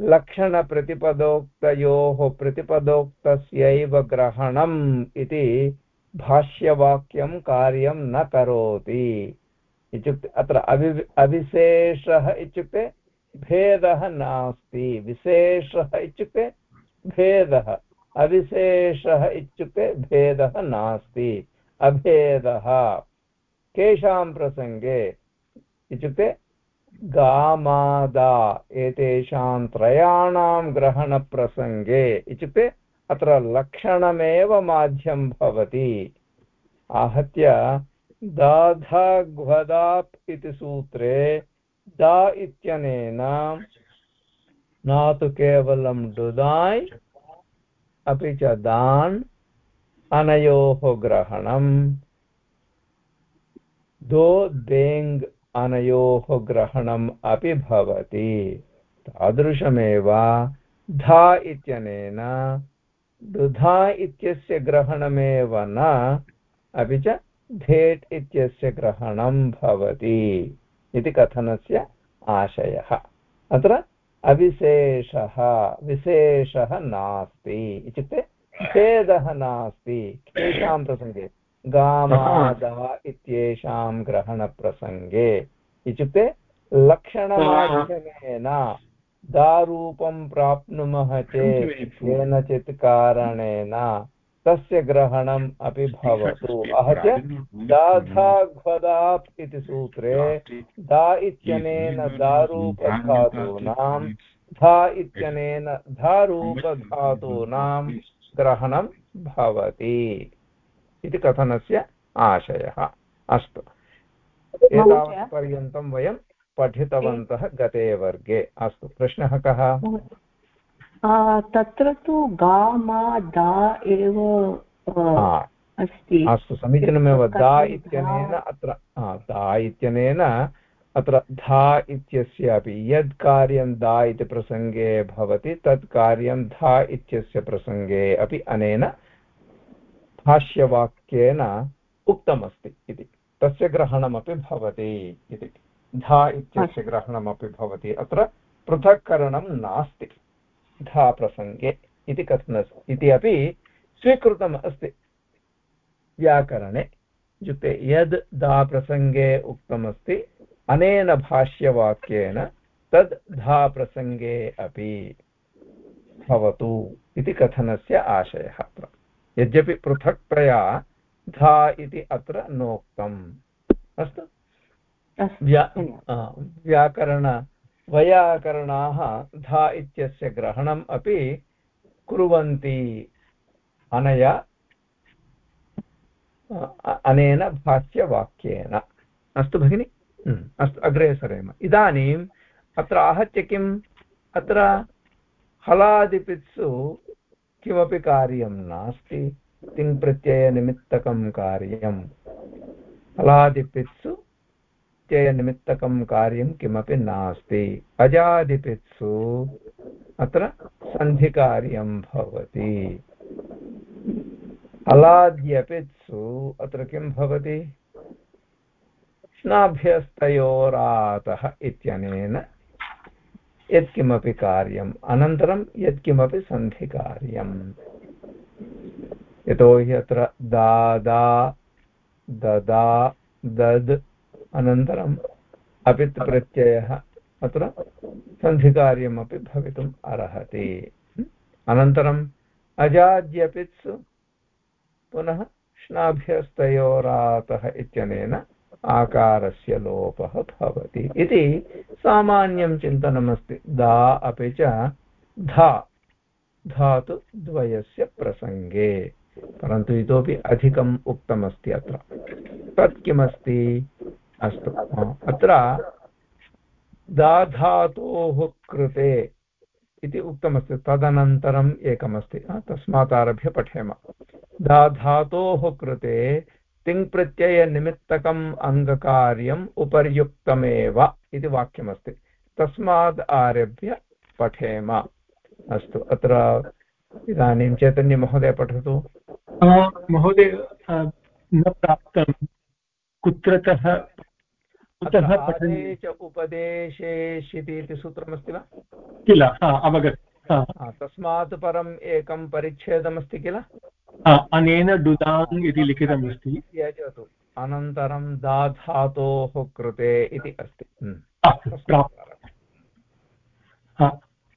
लक्षणप्रतिपदोक्तयोः प्रतिपदोक्तस्यैव ग्रहणम् इति भाष्यवाक्यं कार्यं न करोति। इत्युक्ते अत्र अवि अविशेषः इत्युक्ते भेदः नास्ति, विशेषः इत्युक्ते भेदः, अविशेषः इत्युक्ते भेदः नास्ति, अभेदः। केषां प्रसङ्गे इत्युक्ते गामादा, एतेषां त्रयाणां ग्रहणप्रसङ्गे इत्युक्ते अत्र लक्षणमेव माध्यं भवति। आहत्य दाधाघ्वदाप् इति सूत्रे दा इत्यनेन न तु केवलं डुदाय् अपि च दान् अनयोः ग्रहणम्। दो देङ् अनयोः ग्रहणम् अपि भवति। तादृशमेव धा इत्यनेन दुधा इत्यस्य ग्रहणमेव न, अपि च धेट् इत्यस्य ग्रहणं भवति। इति कथनस्य आशयः। अत्र अविशेषः विशेषः नास्ति इत्युक्ते भेदः नास्ति। केषां प्रसङ्गे? गामादा इत्येषां ग्रहणप्रसङ्गे। इत्युक्ते लक्षणमाध्यमेन दारूपं प्राप्नुमः चेत् केनचित् कारणेन तस्य ग्रहणम् अपि भवतु। आहत्य दाधाघ्वदाप् इति सूत्रे दा इत्यनेन दारूपधातूनां धा इत्यनेन धारूपधातूनां ग्रहणं भवति इति कथनस्य आशयः। अस्तु। एतावत्पर्यन्तं वयं पठितवन्तः गते वर्गे। अस्तु। प्रश्नः कः? तत्र तु गा मा दा एव अस्ति। अस्तु समीचीनमेव दा इत्यनेन अत्र दा इत्यनेन अत्र धा इत्यस्यापि यद् कार्यं दा इति प्रसङ्गे भवति तत् कार्यं धा इत्यस्य प्रसङ्गे अपि अनेन भाष्यवाक्येन उक्तमस्ति इति। तस्य ग्रहणमपि भवति इति। धा इत्यस्य ग्रहणमपि भवति। अत्र पृथक्करणं नास्ति। धा प्रसङ्गे इति कथन इति अपि स्वीकृतम् अस्ति। व्याकरणे इत्युक्ते यद् धा प्रसङ्गे उक्तमस्ति अनेन भाष्यवाक्येन तद् धा प्रसङ्गे अपि भवतु इति कथनस्य आशयः अत्र। यद्यपि पृथक्तया धा इति अत्र नोक्तम्। अस्तु? व्या व्याकरण वैयाकरणाः धा इत्यस्य ग्रहणम् अपि कुर्वन्ति। अनया अनेन भाष्यवाक्येन। अस्तु भगिनि? अस्तु, अग्रे सरेम इदानीम् अत्र आहत्य किम्? अत्र हलादिपित्सु किमपि कार्यं नास्ति। तिङ्प्रत्ययनिमित्तकं कार्यम् हलादिपित्सु प्रत्ययनिमित्तकं कार्यं किमपि नास्ति। अजादिपित्सु अत्र सन्धिकार्यं भवति। अलाद्यपित्सु अत्र किं भवति? स्नाभ्यस्तयोरातः इत्यनेन यत्किमपि कार्यम्, अनन्तरं यत्किमपि सन्धिकार्यम्। यतोहि अत्र दादा, ददा, दद् अनन्तरम् अपित् प्रत्ययः अत्र सन्धिकार्यमपि भवितुम् अर्हति। अनन्तरम् अजाद्यपित्सु पुनः श्नाभ्यस्तयोरातः इत्यनेन आकारस्य लोपः भवति इति सामान्यं चिन्तनमस्ति। दा अपि च धा धातुद्वयस्य प्रसङ्गे, परन्तु इतोपि अधिकम् उक्तमस्ति अत्र। तत् किमस्ति? अस्तु। अत्र दाधातोः कृते इति उक्तमस्ति। तदनन्तरम् एकमस्ति। तस्मात् आरभ्य पठेम। धातोः कृते तिङ्प्रत्ययनिमित्तकम् अङ्गकार्यम् उपर्युक्तमेव इति वाक्यमस्ति। तस्मात् आरभ्य पठेम। अस्तु, अत्र इदानीं चैतन्यमहोदय पठतु। महोदय न प्राप्तं। कुत्रतः कुतः च उपदेशेषिति इति सूत्रमस्ति वा? किल? अवगत तस्मात् परम् एकं परिच्छेदमस्ति किल? अनेन डुदाङ् इति लिखितमस्ति। त्यजतु। अनन्तरं दाधातोः कृते इति अस्ति।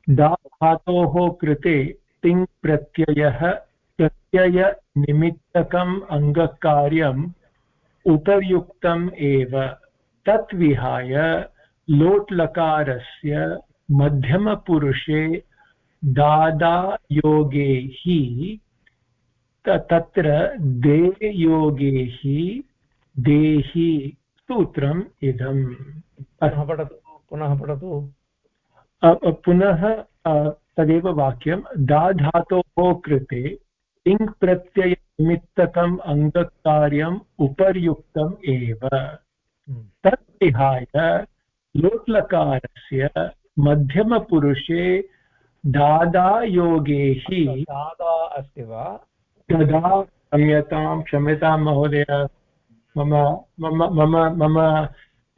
दाधातोः कृते तिङ् प्रत्ययः प्रत्ययनिमित्तकम् अङ्गकार्यम् उपर्युक्तम् एव। तत् विहाय लोट्लकारस्य मध्यमपुरुषे दादायोगे हि तत्र देयोगे हि देहि सूत्रम् इदम्। पुनः पठतु पुनः पठतु। पुनः तदेव वाक्यं दाधातोः कृते इङ् प्रत्ययनिमित्तकम् अङ्गकार्यम् उपर्युक्तम् एव। तत् विहाय लोट्लकारस्य मध्यमपुरुषे दादायोगे हि दादा अस्ति वा? ददा क्षम्यतां क्षम्यतां महोदय। मम मम मम मम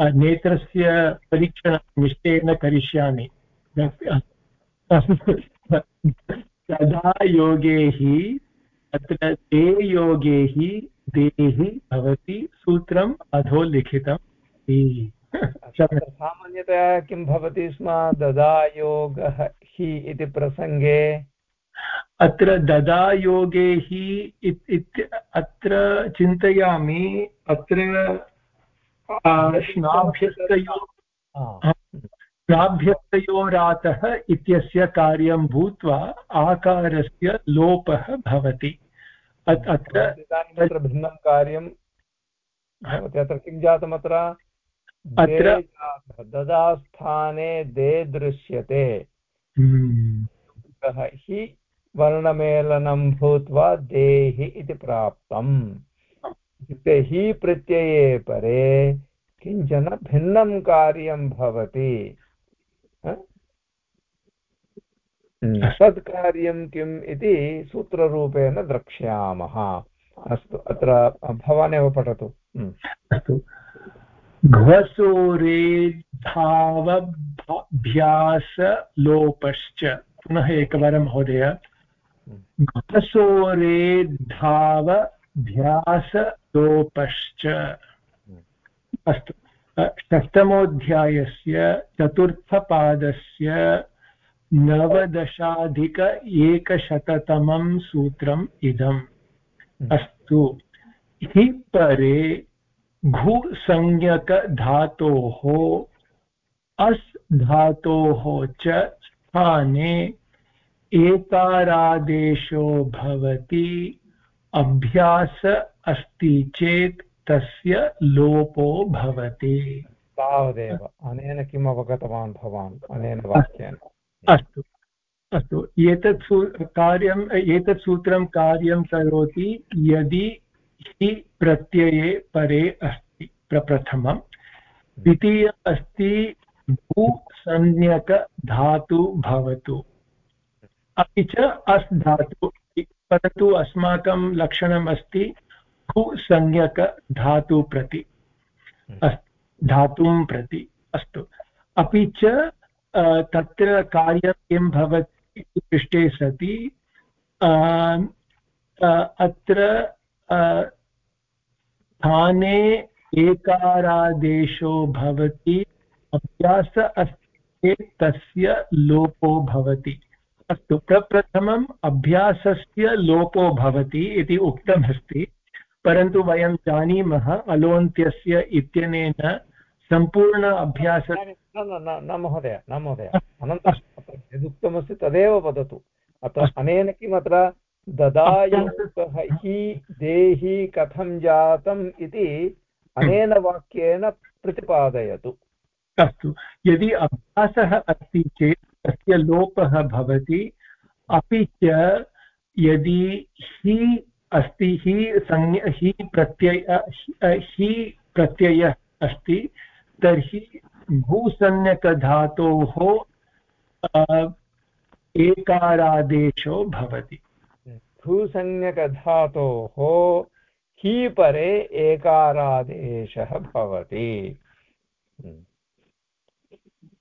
नेत्रस्य परीक्षणं निश्चयेन करिष्यामि। तदा योगे हि अत्र ते योगे हि देहि भवति सूत्रम् अधो लिखितम्। सामान्यतया किं भवति स्म? ददायोगः हि इति प्रसङ्गे। अत्र ददायोगे हि अत्र चिन्तयामि अत्र स्नाभ्यस्तयो स्नाभ्यस्तयोरातः इत्यस्य कार्यं भूत्वा आकारस्य लोपः भवति। अत्र इदानीम् अत्र भिन्नं कार्यं भवति। अत्र किं जातम् अत्र अत्र ददास्थाने दे दृश्यते। हम्म। हि वर्णमेलनं भूत्वा देहि इति प्राप्तम्। इत्युक्ते हि प्रत्यये परे किंचन भिन्नं कार्यं भवति। तत् कार्यं किम् इति सूत्ररूपेण द्रक्ष्यामः। अस्तु अत्र भवान् एव पठतु अस्तु। घ्वसोरेद्धावभ्यासलोपश्च पुनः एकवारं महोदय। घ्वसोरेद्धावभ्यासलोपश्च अस्तु। षष्टमोऽध्यायस्य चतुर्थपादस्य नवदशाधिक एकशततमं सूत्रम् इदम्। अस्तु। हि परे घुसंज्ञकधातोः अस् धातोः च स्थाने एकारादेशो भवति। अभ्यास अस्ति चेत् तस्य लोपो भवति। तावदेव। अनेन किम् अवगतवान् भवान्? अनेन वाक्येन। अस्तु अस्तु। एतत् सू कार्यम् एतत् सूत्रं कार्यं करोति यदि हि प्रत्यये परे अस्ति प्रप्रथमं द्वितीयम् अस्ति भूसंज्ञकधातु भवतु। अपि च अस् धातु, परन्तु अस्माकं लक्षणम् अस्ति भूसंज्ञकधातु प्रति। अस्तु धातुं प्रति। अस्तु। अपि च तत्र कार्यं किं भवति इति पृष्टे सति। अत्र स्थाने एकारादेशो भवति, अभ्यास अस्ति चेत् तस्य लोपो भवति। अस्तु, प्रप्रथमम् अभ्यासस्य लोपो भवति इति उक्तमस्ति, परन्तु वयं जानीमः अलोन्त्यस्य इत्यनेन सम्पूर्ण अभ्यास न न न महोदय न महोदय अनन्तरं यदुक्तमस्ति तदेव वदतु अत्र अनेन किम् अत्र ददायुक्तः हि देहि कथं जातम् इति अनेन वाक्येन प्रतिपादयतु अस्तु। यदि अभ्यासः अस्ति चेत् तस्य लोपः भवति अपि च यदि हि अस्ति हि संज्ञ हि प्रत्यय हि प्रत्ययः अस्ति तर्हि भूसंज्ञकधातोः एकारादेशो भवति। भूसंज्ञकधातोः हि परे एकारादेशः भवति।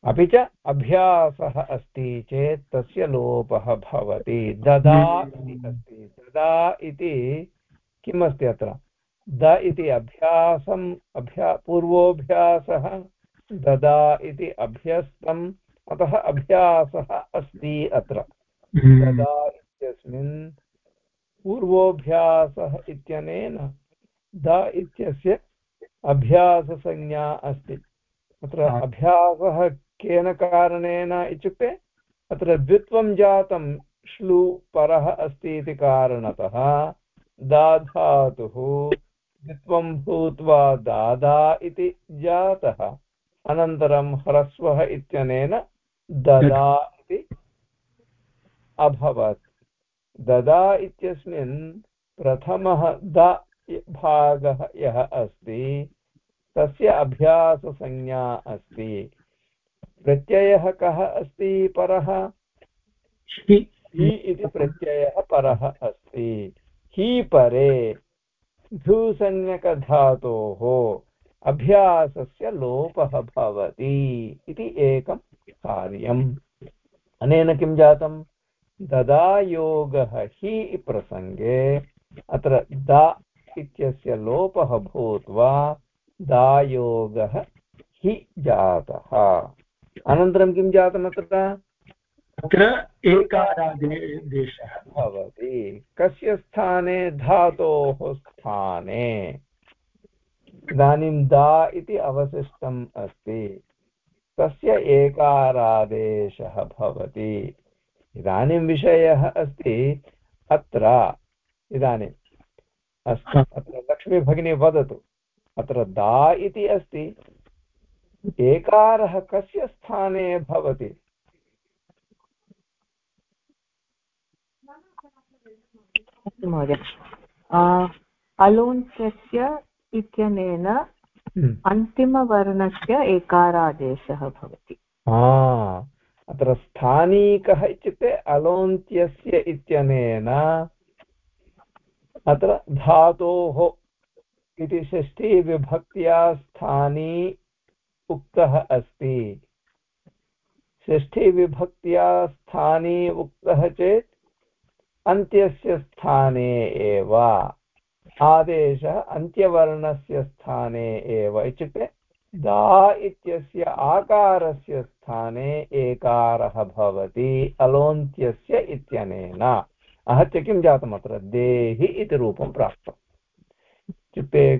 अपि च अभ्यासः अस्ति चेत् तस्य लोपः भवति। ददा इति अस्ति। ददा इति अत्र? द इति अभ्यासम्, अभ्या पूर्वोऽभ्यासः ददा इति अभ्यस्तम्। अतः अभ्यासः अस्ति अत्र। हम्म। ददा इत्यस्मिन् पूर्वोऽभ्यासः इत्यनेन द इत्यस्य अभ्याससंज्ञा अस्ति। अत्र अभ्यासः केन कारणेन इत्युक्ते अत्र द्वित्वं जातं श्लू परः अस्ति इति कारणतः दाधातुः द्वित्वं भूत्वा दादा इति जातः। अनन्तरं ह्रस्वः इत्यनेन ददा इति अभवत्। ददा इत्यस्मिन् प्रथमः द भागः यः अस्ति तस्य अभ्याससंज्ञा अस्ति। प्रत्ययः कः अस्ति परः? हि इति प्रत्ययः परः अस्ति। हि परे धूसंज्ञकधातोः अभ्यासस्य लोपः भवति इति एकं कार्यम्। अनेन किं जातं? ददायोगः हि प्रसङ्गे। अत्र दा इत्यस्य लोपः भूत्वा दायोगः हि जातः। अनन्तरं किं जातम् अत्र एकारादेशः। भवति। कस्य स्थाने धातोः स्थाने? इदानीं दा इति अवशिष्टम् अस्ति। तस्य एकारादेशः भवति। इदानीं विषयः अस्ति अत्र। इदानीम् अस्तु अत्र लक्ष्मीभगिनी वदतु। अत्र दा इति अस्ति। एकारः कस्य स्थाने भवति? महोदय अलोन्त्यस्य इत्यनेन हम्म। अन्तिमवर्णस्य एकारादेशः भवति। अत्र स्थानीकः इत्युक्ते अलोन्त्यस्य इत्यनेन अत्र धातोः इति षष्ठीविभक्त्या स्थानी उक्तः अस्ति। षष्ठीविभक्त्या स्थानी उक्तः चेत् अन्त्यस्य स्थाने एव। आदेशः अन्त्यवर्णस्य स्थाने एव इत्युक्ते दा इत्यस्य आकारस्य स्थाने एकारः भवति, अलोन्त्यस्य इत्यनेन। आहत्य किं जातम् अत्र? देहि इति रूपं प्राप्तम्। इत्युक्ते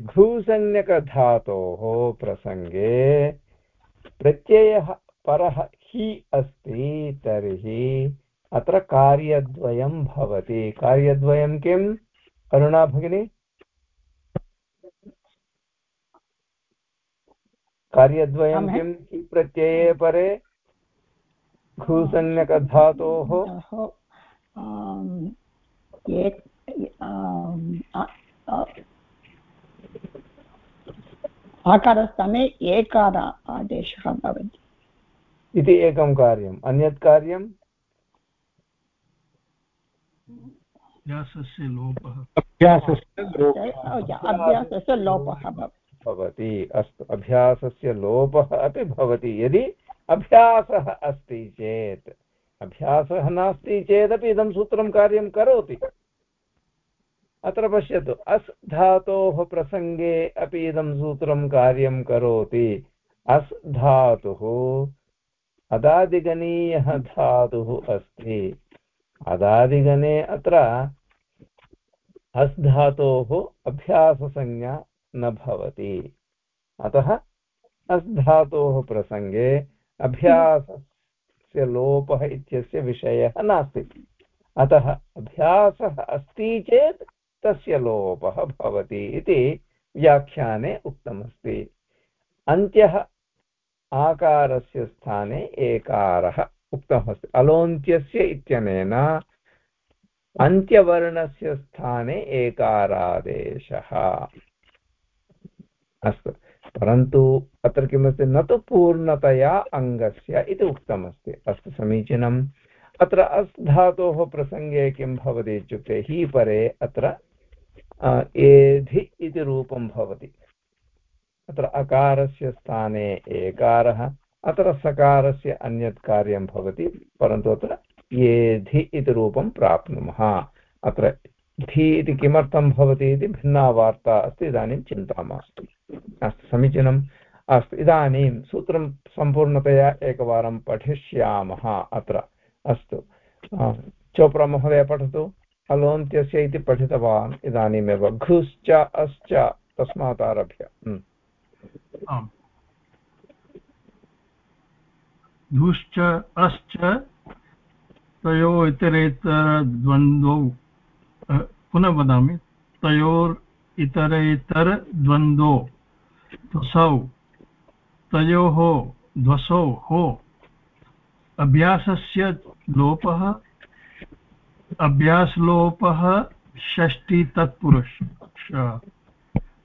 प्रसङ्गे प्रत्ययः परः हि अस्ति, तर्हि अत्र कार्यद्वयं भवति। कार्यद्वयं किम्? अरुणा भगिनी? कार्यद्वयं किं? प्रत्यये परे घूसन्यकधातोः आकारस्थाने एकार आदेशः भवति। इति एकं कार्यम्। अन्यत् कार्यम्? अभ्यासस्य लोपः। अभ्यासस्य लोपः भवति। भवति, अस्तु, अभ्यासस्य लोपः अपि भवति, यदि अभ्यासः अस्ति चेत्। अभ्यासः नास्ति चेदपि इदं सूत्रं कार्यं करोति। अत्र पश्यतु, अस् धातोः प्रसङ्गे अपि इदं सूत्रं कार्यं करोति। अस् धातुः अदादिगणीयः धातुः अस्ति। अदादिगणे अत्र हस् धातोः अभ्याससंज्ञा न भवति। अतः अस् धातोः प्रसङ्गे अभ्यासस्य लोपः इत्यस्य विषयः नास्ति। अतः अभ्यासः अस्ति चेत् तस्य लोपः भवति इति व्याख्याने उक्तमस्ति। अन्त्यः आकारस्य स्थाने एकारः उक्तमस्ति। अलोन्त्यस्य इत्यनेन अन्त्यवर्णस्य स्थाने एकारादेशः। अस्तु। परन्तु अत्र किमस्ति, न तु पूर्णतया अङ्गस्य इति उक्तमस्ति। अस्तु, समीचीनम्। अत्र अस् धातोः प्रसङ्गे किं भवति इत्युक्ते, हि परे अत्र एधि इति रूपं भवति। अत्र अकारस्य स्थाने एकारः, अत्र सकारस्य अन्यत् कार्यं भवति, परन्तु अत्र एधि इति रूपं प्राप्नुमः। अत्र धी इति किमर्थं भवति इति भिन्ना वार्ता अस्ति, इदानीं चिन्ता मास्तु। अस्तु, समीचीनम् अस्तु। इदानीं सूत्रं सम्पूर्णतया एकवारं पठिष्यामः अत्र। अस्तु। चोप्रा महोदय, पठतु। अलोन्त्यस्य इति पठितवान्, इदानीमेव। घुश्च अश्च तस्मात् आरभ्य। धुश्च अश्च तयो इतरेतरद्वन्द्वौ पुनः वदामि तयोर् इतरेतरद्वन्द्वौ ध्वसौ तयोः ध्वसोः अभ्यासस्य लोपः। अभ्यासलोपः षष्टितत्पुरुष।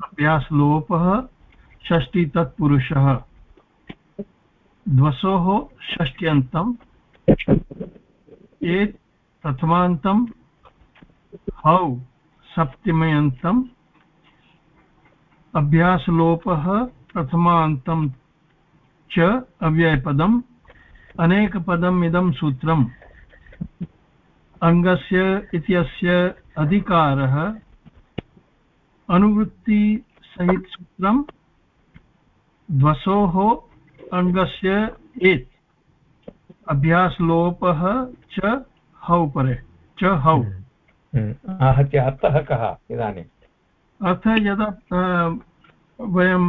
अभ्यासलोपः षष्टितत्पुरुषः। ध्वसोः षष्ट्यन्तम् एत् प्रथमान्तं हौ सप्तमयन्तम् अभ्यासलोपः प्रथमान्तं च अव्ययपदम् अनेकपदम् इदं सूत्रम्। अङ्गस्य इत्यस्य अधिकारः अनुवृत्तिसहितसूत्रम् ध्वसोः अङ्गस्य एत्। अभ्यासलोपः च हौ परे। च हौ। आहत्य अर्थः कः? इदानीम् अर्थः यदा वयं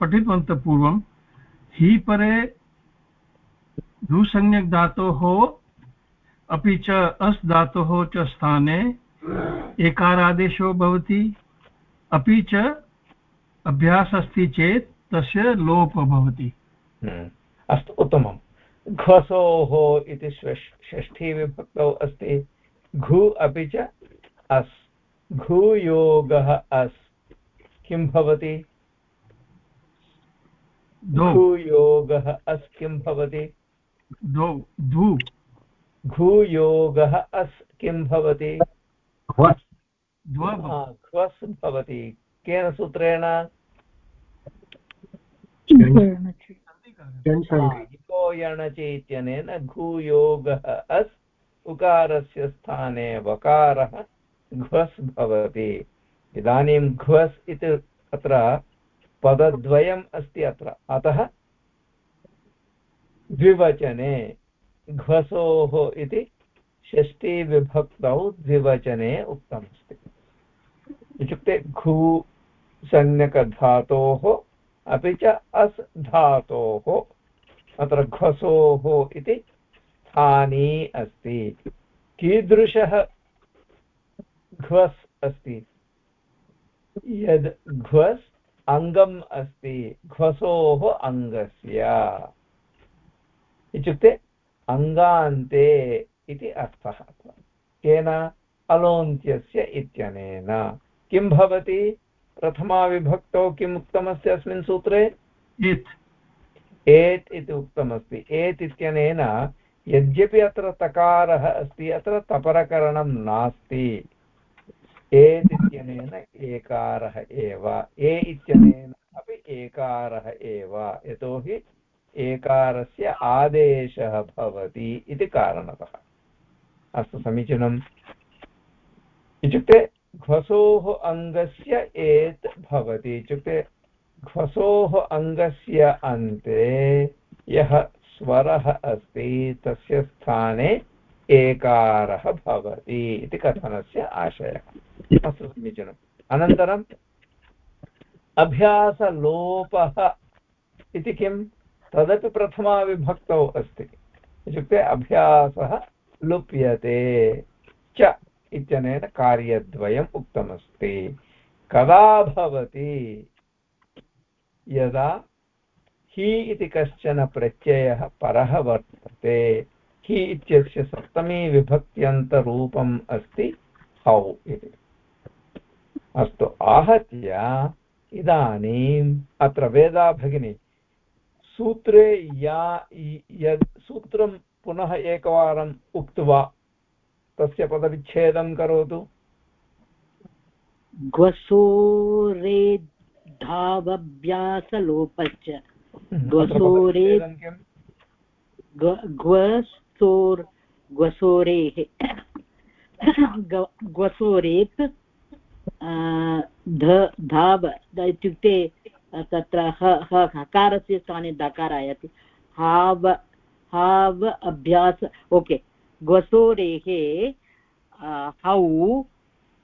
पठितवन्तः पूर्वं हि परे धूसंज्ञक् धातोः अपि च अस् धातोः च स्थाने एकारादेशो भवति अपि च अभ्यासः अस्ति चेत् तस्य लोपः भवति। हम्म। अस्तु उत्तमं घसोः इति षष्ठी विभक्तौ अस्ति। घु अपि च अस्। घूयोगः अस्। किं भवति? घूयोगः अस् किं भवति? घूयोगः अस् किं भवति? ख्वस् भवति। केन सूत्रेण? यणचि इत्यनेन घूयोगः अस्। उकारस्य स्थाने वकारः घ्वस् भवति। इदानीं घ्वस् इति अत्र पदद्वयम् अस्ति अत्र। अतः द्विवचने घ्वसोः इति षष्टिविभक्तौ द्विवचने उक्तमस्ति। इत्युक्ते घू संज्ञकधातोः अपि च अस् धातोः। अत्र घ्वसोः इति स्थानी अस्ति। कीदृशः घ्वस् अस्ति? यद् घ्वस् अङ्गम् अस्ति घ्वसोः अङ्गस्य। इत्युक्ते अङ्गान्ते इति अर्थः। केन? अलोन्त्यस्य इत्यनेन। किं भवति? प्रथमाविभक्तौ किम् उक्तमस्ति अस्मिन् सूत्रे? एत्। एत् इति उक्तमस्ति। एत् इत्यनेन यद्यपि अत्र तकारः अस्ति, अत्र तपरकरणं नास्ति। एत् इत्यनेन एकारः एव, ए इत्यनेन अपि एकारः एव, यतोहि एकारस्य आदेशः भवति इति कारणतः। अस्तु, समीचीनम्। इत्युक्ते घ्वसोः अङ्गस्य एत् भवति। इत्युक्ते घ्वसोः अङ्गस्य अन्ते यः स्वरः अस्ति, तस्य स्थाने एकारः भवति इति कथनस्य आशयः। अस्तु, समीचीनम्। अनन्तरम् अभ्यासलोपः इति किं तदपि प्रथमाविभक्तौ अस्ति। इत्युक्ते अभ्यासः लुप्यते च इत्यनेन कार्यद्वयम् उक्तमस्ति। कदा भवति? यदा हि इति कश्चन प्रत्ययः परः वर्तते। हि इत्यस्य सप्तमी विभक्त्यन्तरूपम् अस्ति हौ इति। अस्तु, आहत्य इदानीम् अत्र वेदा भगिनी, सूत्रे या यद् सूत्रं पुनः एकवारम् उक्त्वा तस्य पदविच्छेदं करोतु। ग्वसोरेधावभ्यासलोपश्च ग्वसोरे ग्वसोर् ग्वसोरेः ग्वसोरेत् धाव इत्युक्ते तत्र हकारस्य स्थाने दकार आयाति। हाव हाव अभ्यास ओके। ग्वसोरेः हौ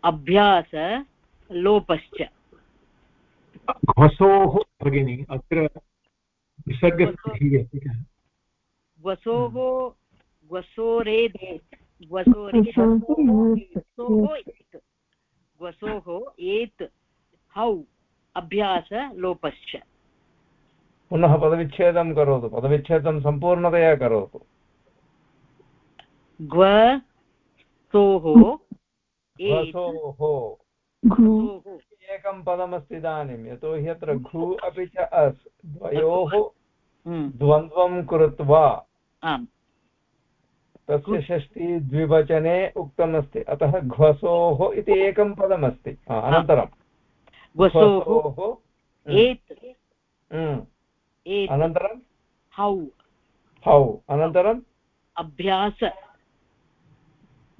अभ्यास लोपश्च। घ्वसोः भगिनि अत्र विसर्गस्थितिः ग्वसोः ग्वसोरेधे ग्वसोरे एत् हौ? अभ्यास लोपश्च। पुनः पदविच्छेदं करोतु पदविच्छेदं सम्पूर्णतया करोतु। ग्व एकं पदमस्ति इदानीं यतोहि अत्र घु अपि च अस् द्वयोः हम्म। द्वन्द्वं कृत्वा। तस्य षष्टि द्विवचने उक्तमस्ति अतः घ्वसोः इति एकं पदमस्ति अनन्तरं। घ्वसोः हम्म। अनन्तरं? हौ। हौ अनन्तरं? अभ्यास।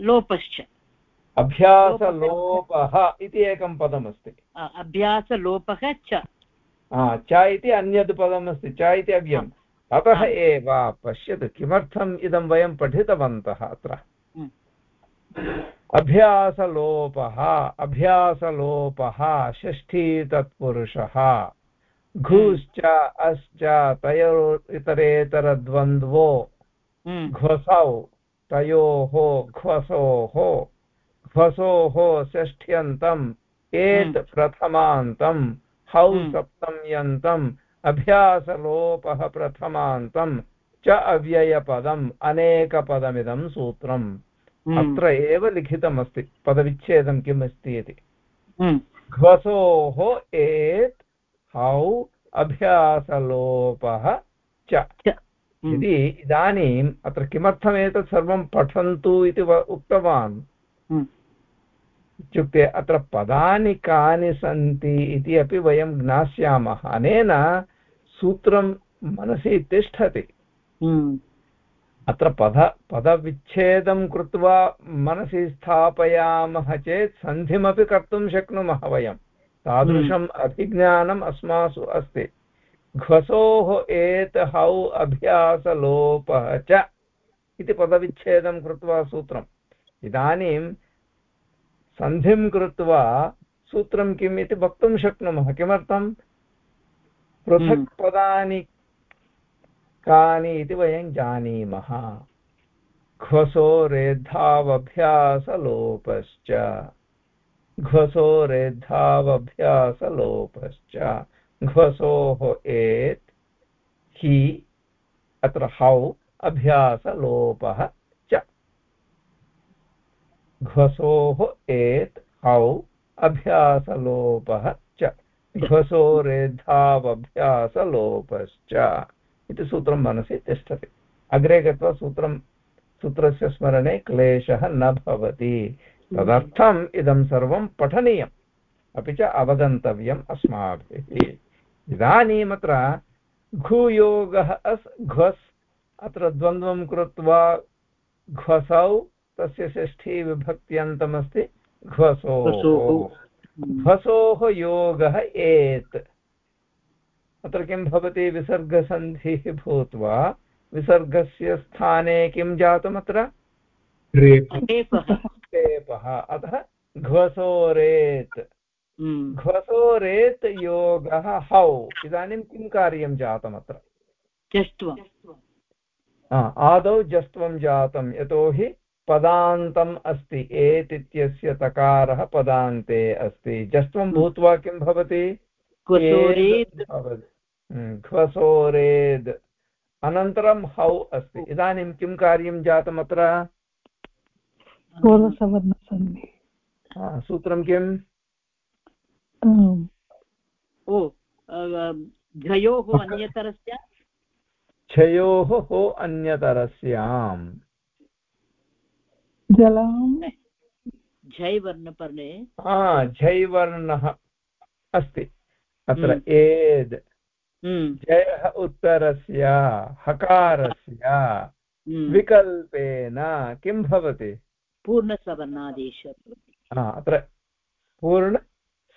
लोपश्च। अभ्यासलोपः इति एकं पदमस्ति। अभ्यासलोपः च। च इति अन्यद् पदमस्ति च इति अव्यम् अतः एव पश्यतु किमर्थम् इदं वयं पठितवन्तः अत्र? अभ्यासलोपः अभ्यासलोपः षष्ठी तत्पुरुषः घुश्च अश्च तयो इतरेतरद्वन्द्वो। घ्वसौ तयोः घ्वसोः। घ्वसोः षष्ठ्यन्तम् एत् प्रथमान्तम् हौ सप्तम्यन्तम् अभ्यासलोपः प्रथमान्तम् च अव्ययपदम् अनेकपदमिदं सूत्रम्। अत्र एव लिखितमस्ति पदविच्छेदं किम् अस्ति इति घ्वसोः एत् हौ अभ्यासलोपः च। यदि इदानीम् अत्र किमर्थम् एतत् सर्वं पठन्तु इति उक्तवान् इत्युक्ते अत्र पदानि कानि सन्ति इति अपि वयं ज्ञास्यामः। अनेन सूत्रं मनसि तिष्ठति। अत्र पद पदविच्छेदं कृत्वा मनसि स्थापयामः चेत् सन्धिमपि कर्तुं शक्नुमः वयं। तादृशम् अभिज्ञानम् अस्मासु अस्ति। घ्वसोः एतहौ अभ्यासलोपः च इति पदविच्छेदं कृत्वा सूत्रम्। इदानीं सन्धिं कृत्वा सूत्रं किम् इति वक्तुं शक्नुमः। किमर्थं? पृथक् पदानि कानि इति वयं जानीमः। घ्वसो रेद्धावभ्यासलोपश्च। घ्वसो रेद्धावभ्यासलोपश्च। घ्वसोः एत् हि अत्र हौ अभ्यासलोपः। घ्वसोः एत् हौ अभ्यासलोपः च। घ्वसो रेद्धावभ्यासलोपश्च इति सूत्रं मनसि तिष्ठति। अग्रे गत्वा सूत्रं, सूत्रस्य स्मरणे क्लेशः न भवति। तदर्थम् इदं सर्वं पठनीयम्। अपि च अवगन्तव्यम् अस्माभिः। इदानीमत्र घुयोगः अस् घ्वस् अत्र द्वन्द्वं कृत्वा घ्वसौ तस्य षष्ठी विभक्त्यन्तमस्ति घ्वसोः घ्वसोः योगः एत्। अत्र किं भवति विसर्गसन्धिः भूत्वा? विसर्गस्य स्थाने किं जातम् अत्र? रेपः। अतः घ्वसोरेत् हम्म। घ्वसोरेत् योगः हौ। इदानीं किं कार्यं जातम् अत्र? आदौ जस्त्वं जातं यतोहि पदान्तम् अस्ति एत् इत्यस्य तकारः पदान्ते अस्ति। जस्त्वं भूत्वा किं भवति? ख्वसोरेद् अनन्तरं हौ अस्ति। इदानीं किं कार्यं जातम् अत्र? सूत्रं किम्? ओ झयोः अन्यतरस्य? झयोः हो अन्यतरस्याम्। जलां झै वर्णपर्णे झै वर्णः अस्ति अत्र हम्म। एद् हम्म। जयः उत्तरस्य हकारस्य हम्म। विकल्पेन किं भवति पूर्णसवर्णादेश अत्र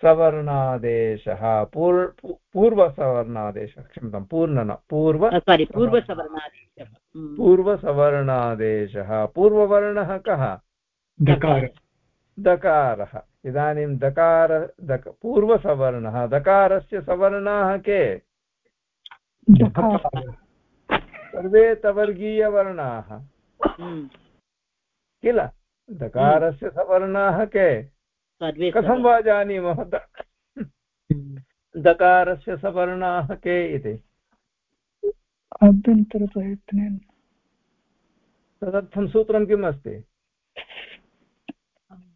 पूर्णसवर्णादेशः पूर् पूर्वसवर्णादेशः क्षम्यतां पूर्ण न पूर्व पूर्वसवर्णादेशः पूर्वसवर्णादेशः पूर्ववर्णः कः? दकारः। इदानीं दकार दक पूर्वसवर्णः दकारस्य सवर्णाः के? सर्वे तवर्गीयवर्णाः। हम्म। किल? दकारस्य सवर्णाः के? कथं वा जानीमः दकारस्य सवर्णाः के इति? अभ्यन्तरप्रयत्नेन। तदर्थं सूत्रं किम् अस्ति?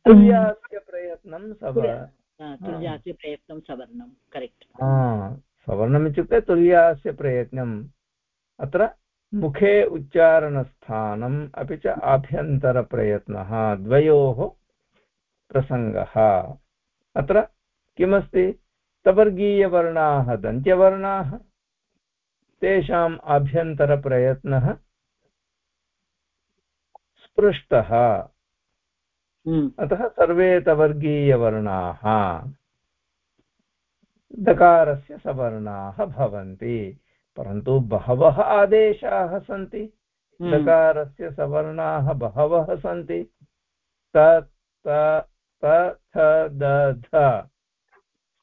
तुल्यास्य प्रयत्नं तुल्यास्य प्रयत्नं सवर्णं करेक्ट् सवर्णम् इत्युक्ते तुल्यास्य प्रयत्नम् अत्र मुखे उच्चारणस्थानम् अपि च आभ्यन्तरप्रयत्नः द्वयोः प्रसङ्गः। अत्र किमस्ति? तवर्गीयवर्णाः दन्त्यवर्णाः तेषाम् आभ्यन्तरप्रयत्नः स्पृष्टः। हम्म। अतः सर्वे तवर्गीयवर्णाः दकारस्य सवर्णाः भवन्ति परन्तु बहवः आदेशाः सन्ति। हम्म। दकारस्य सवर्णाः बहवः सन्ति। तत् तथ दध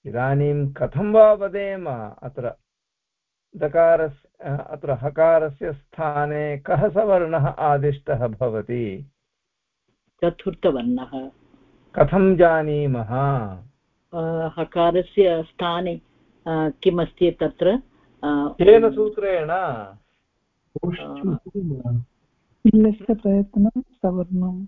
इदानीं कथं वा वदेम? अत्र दकारस्य अत्र हकारस्य स्थाने कः सवर्णः आदिष्टः भवति? चतुर्थवर्णः। कथं जानीमः? हकारस्य स्थाने किमस्ति तत्र? केन सूत्रेण? प्रयत्नं सवर्णम्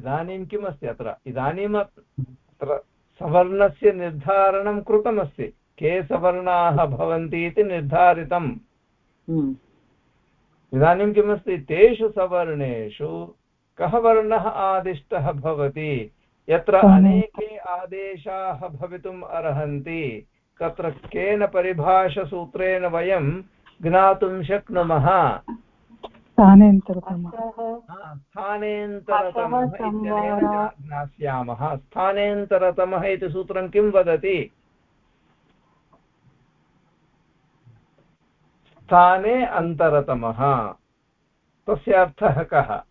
इदानीं किमस्ति अत्र इदानीम् अत्र सवर्णस्य निर्धारणं कृतमस्ति। के सवर्णाः भवन्ति इति निर्धारितम्। हम्म। इदानीं किमस्ति तेषु सवर्णेषु कः वर्णः आदिष्टः भवति? यत्र अनेके आदेशाः भवितुम् अर्हन्ति तत्र केन परिभाषसूत्रेण वयं ज्ञातुं शक्नुमः? स्थानेन्तरतमः। ज्ञास्यामः स्थानेन्तरतमः इति सूत्रं किं वदति? स्थाने अन्तरतमः। तस्य अर्थः कः?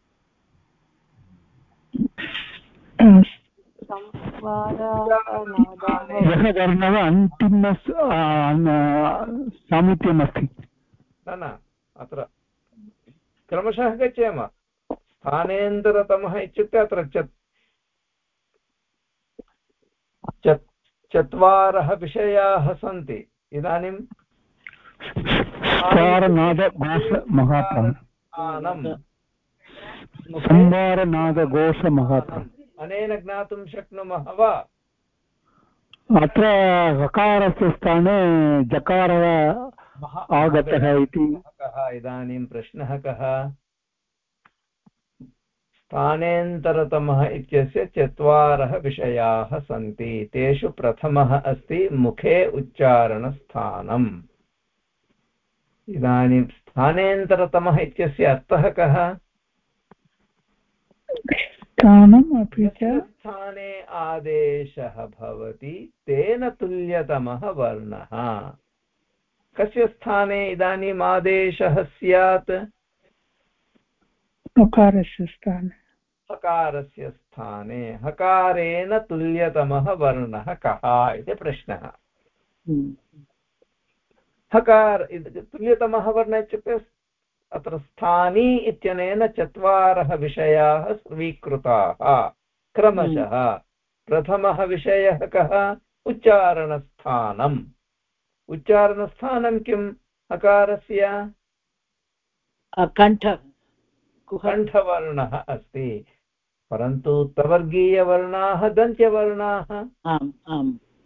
वर्णः अन्तिम सामीप्यमस्ति न न अत्र क्रमशः गच्छेम। स्थानेन्तरतमः इत्युक्ते अत्र चत् चत्वारः विषयाः सन्ति। इदानीं अनेन ज्ञातुं शक्नुमः वा? अत्र हकारस्य स्थाने जकारः आगतः इति। कः इदानीं प्रश्नः कः? स्थानेन्तरतमः इत्यस्य चत्वारः विषयाः सन्ति। तेषु प्रथमः अस्ति मुखे उच्चारणस्थानम्। इदानीं स्थानेन्तरतमः इत्यस्य अर्थः कः? स्थाने आदेशः भवति तेन तुल्यतमः वर्णः। कस्य स्थाने इदानीम् आदेशः स्यात्? हकारस्य स्थाने। हकारस्य स्थाने। हकारेण तुल्यतमः वर्णः कः इति प्रश्नः। हम्म। हकार तुल्यतमः वर्णः इत्युक्ते अत्र स्थानी इत्यनेन चत्वारः विषयाः स्वीकृताः। क्रमशः। हम्म। प्रथमः विषयः कः? उच्चारणस्थानम्। उच्चारणस्थानं किम्? अकारस्य? कण्ठ। कण्ठवर्णः अस्ति। परन्तु तवर्गीयवर्णाः दन्त्यवर्णाः?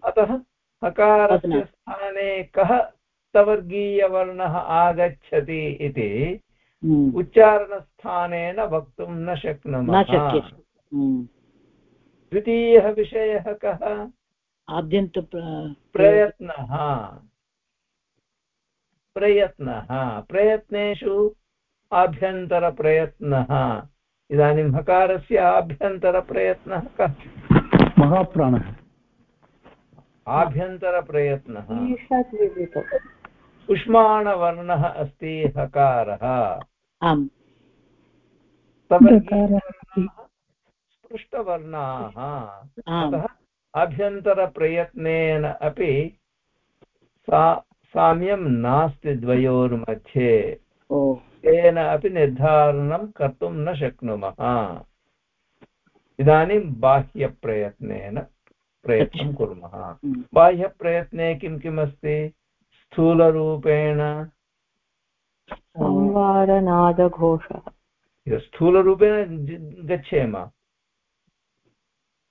अतः हकारस्य स्थाने कः तवर्गीयवर्णः आगच्छति इति हम्म। उच्चारणस्थानेन वक्तुं न शक्नुमः। हम्म। द्वितीयः विषयः कः? आद्यन्त प्रयत्नः। प्रयत्नः प्रयत्नेषु आभ्यन्तरप्रयत्नः। इदानीं हकारस्य आभ्यन्तरप्रयत्नः कः? महाप्राणः। आभ्यन्तरप्रयत्नः। उष्माणवर्णः अस्ति हकारः। स्पृष्टवर्णाः। अतः आभ्यन्तरप्रयत्नेन अपि सा साम्यं नास्ति द्वयोर्मध्ये। तेन अपि निर्धारणं कर्तुं न शक्नुमः। इदानीं बाह्यप्रयत्नेन प्रयत्नं कुर्मः। हम्म। बाह्यप्रयत्ने किं किम् अस्ति स्थूलरूपेण। संवारनादघोषः। स्थूलरूपेण गच्छेम।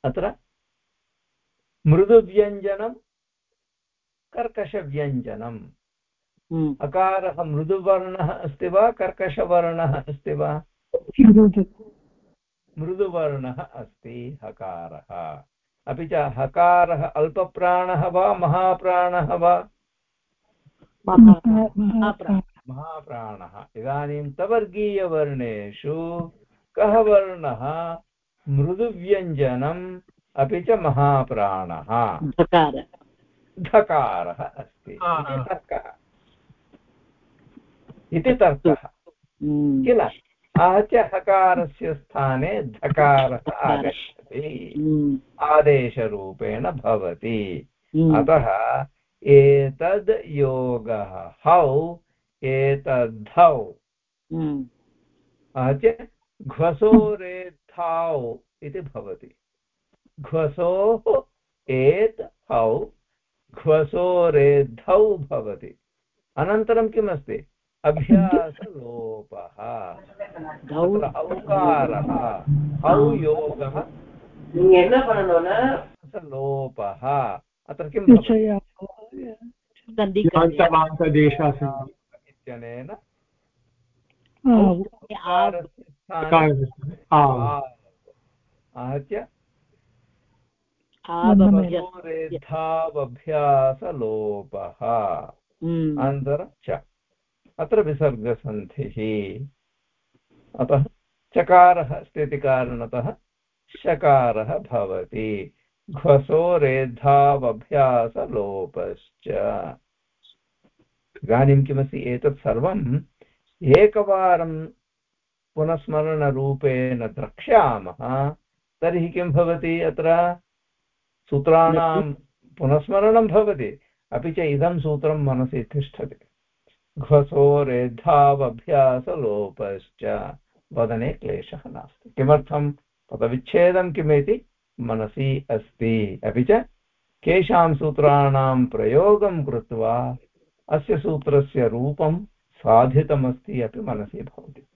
अत्र मृदुव्यञ्जनं कर्कशव्यञ्जनम्। हम्म। अकारः मृदुवर्णः अस्ति वा? कर्कशवर्णः अस्ति वा? मृदुवर्णः अस्ति हकारः। अपि च हकारः अल्पप्राणः वा? महाप्राणः वा? महाप्राणः। इदानीं तवर्गीयवर्णेषु कः वर्णः? मृदुव्यञ्जनम् अपि च महाप्राणः। धकारः अस्ति। इति तर्कः। इति तर्कः। हम्म। किल? आहत्य हकारस्य स्थाने धकारः आगच्छति। हम्म। आदेशरूपेण भवति। हम्म। अतः एतद् योगः। हौ एतद्धौ। आहत्य घ्वसोरेद्धौ इति भवति। घ्वसोः एत् हौ घ्वसोरेद्धौ भवति। अनन्तरं किमस्ति अभ्यासलोपः। तत्र औकारः। औ योगः। लोपः अत्र किं इत्यनेन आहत्य रेधावभ्यासलोपः अनन्तरं च अत्र विसर्गसन्धिः। अतः चकारः अस्ति इति कारणतः शकारः भवति। घ्वसो रेधावभ्यासलोपश्च। इदानीं किमस्ति? एतत् सर्वम् एकवारं पुनस्मरणरूपेण द्रक्ष्यामः। तर्हि किं भवति अत्र? सूत्राणां पुनस्मरणं भवति, अपि च इदं सूत्रं मनसि तिष्ठति। घ्वसो रेद्धावभ्यासलोपश्च। वदने क्लेशः नास्ति। किमर्थं? पदविच्छेदं किमिति मनसि अस्ति। अपि च केषां सूत्राणां प्रयोगं कृत्वा अस्य सूत्रस्य रूपं साधितमस्ति अपि मनसि भवति।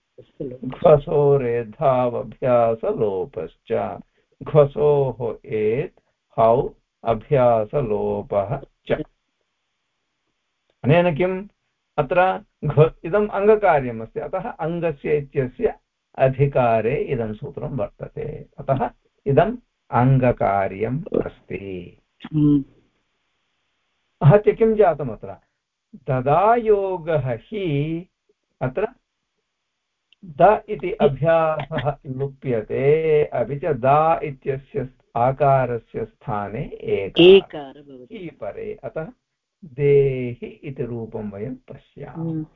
घ्वसो रेधावभ्यासलोपश्च घ्वसोः एत् हौ अभ्यासलोपः च। अनेन किम्? अत्र घ इदम् अङ्गकार्यमस्ति। अतः अङ्गस्य इत्यस्य अधिकारे इदं सूत्रं वर्तते। अतः इदम् अङ्गकार्यम् अस्ति। आहत्य किं जातम् अत्र? ददायोगः हि अत्र द इति अभ्यासः लुप्यते। अपि च दा इत्यस्य आकारस्य स्थाने एकार परे। अतः देहि इति रूपं वयं पश्यामः। हम्म।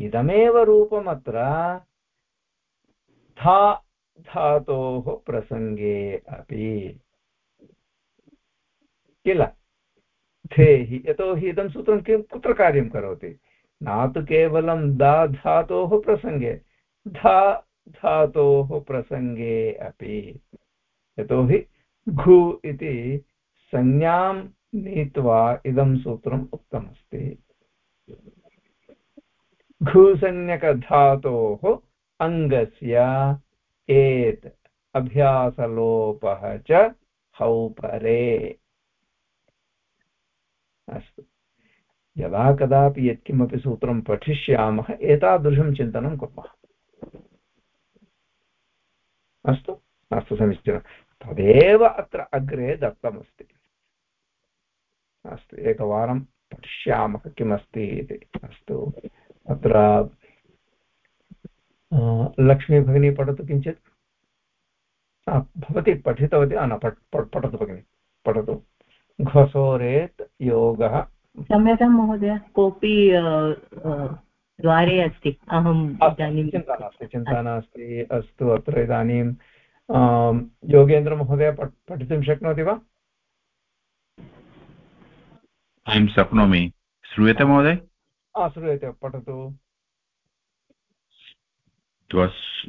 इदमेव रूपम् अत्र धा धातोः प्रसङ्गे अपि किल? धेहि यतोहि इदं सूत्रं किं कुत्र कार्यं करोति? न तु केवलं दा धातोः प्रसङ्गे। धा धातोः प्रसङ्गे अपि। यतोहि घु इति संज्ञां नीत्वा इदं सूत्रम् उक्तमस्ति। घुसंज्ञकधातोः अङ्गस्य एत् अभ्यासलोपः च हौपरे। अस्तु। यदा कदापि यत्किमपि सूत्रं पठिष्यामः, एतादृशं चिन्तनं कुर्मः। अस्तु। अस्तु समीचीनं। तदेव अत्र अग्रे दत्तमस्ति। अस्तु एकवारं पश्यामः किमस्ति इति। अस्तु अत्र लक्ष्मीभगिनी पठतु किञ्चित्। भवती पठितवती न पठतु भगिनि पठतु। घसोरेत् योगः। क्षम्यतां महोदय कोऽपि द्वारे अस्ति अहम् इदानीं चिन्ता नास्ति चिन्ता नास्ति। अस्तु अत्र इदानीं योगेन्द्रमहोदय पठितुं शक्नोति वा? अहं शक्नोमि। श्रूयते महोदय? श्रूयते पठतु।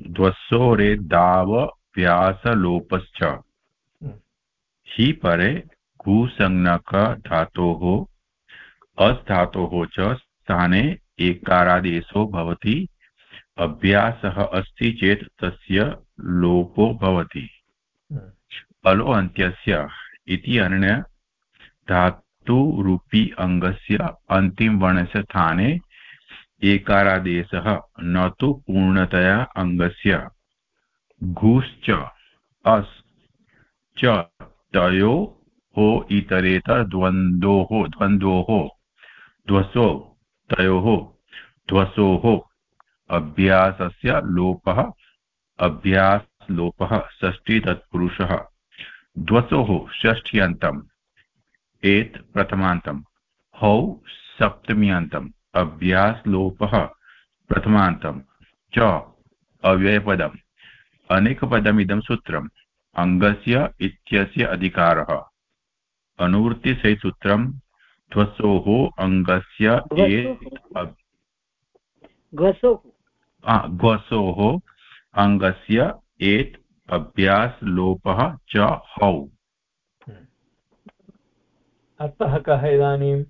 ध्वसोरे दाव व्यासलोपश्च हम्म। हि परे घुसंज्ञक धातोः अस् धातोः च स्थाने एकारादेशो भवति। अभ्यासः अस्ति चेत् तस्य लोपो भवति। अलो अन्त्यस्य इति धातु धातुरूपी अङ्गस्य अन्तिमवर्णस्य स्थाने एकारादेशः, न तु पूर्णतया अङ्गस्य घुश्च, अस्, च, तयो, हो इतरेतरद्वन्द्वोः द्वन्द्वोः, ध्वसो, तयोः, ध्वसोः अभ्यासस्य लोपः अभ्यासलोपः षष्ठी तत्पुरुषः। ध्वसोः षष्ठ्यन्तम् एत् प्रथमान्तम् हौ सप्तम्यान्तम् अभ्यासलोपः प्रथमान्तम् च अव्ययपदम्। अनेकपदमिदं सूत्रम्। अङ्गस्य इत्यस्य अधिकारः। अनुवृत्तिसहिसूत्रं ध्वसोः अङ्गस्य घ्वसोः अङ्गस्य एत् अभ्यासलोपः च हौ। अर्थः कः इदानीम्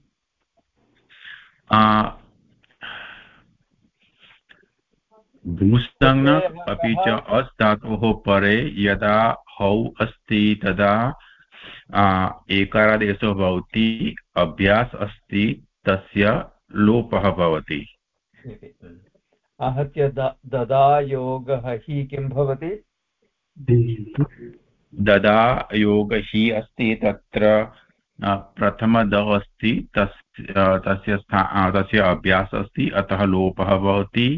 भूसंज्ञ अपि च अस् धातोः परे यदा हौ अस्ति तदा एकारादेशो भवति अभ्यास अस्ति तस्य लोपः भवति। आहत्य ददा योगः हि किं भवति? ददा योग हि अस्ति तत्र प्रथमद अस्ति तस्य तस्य तस्य अभ्यासः अस्ति अतः लोपः भवति।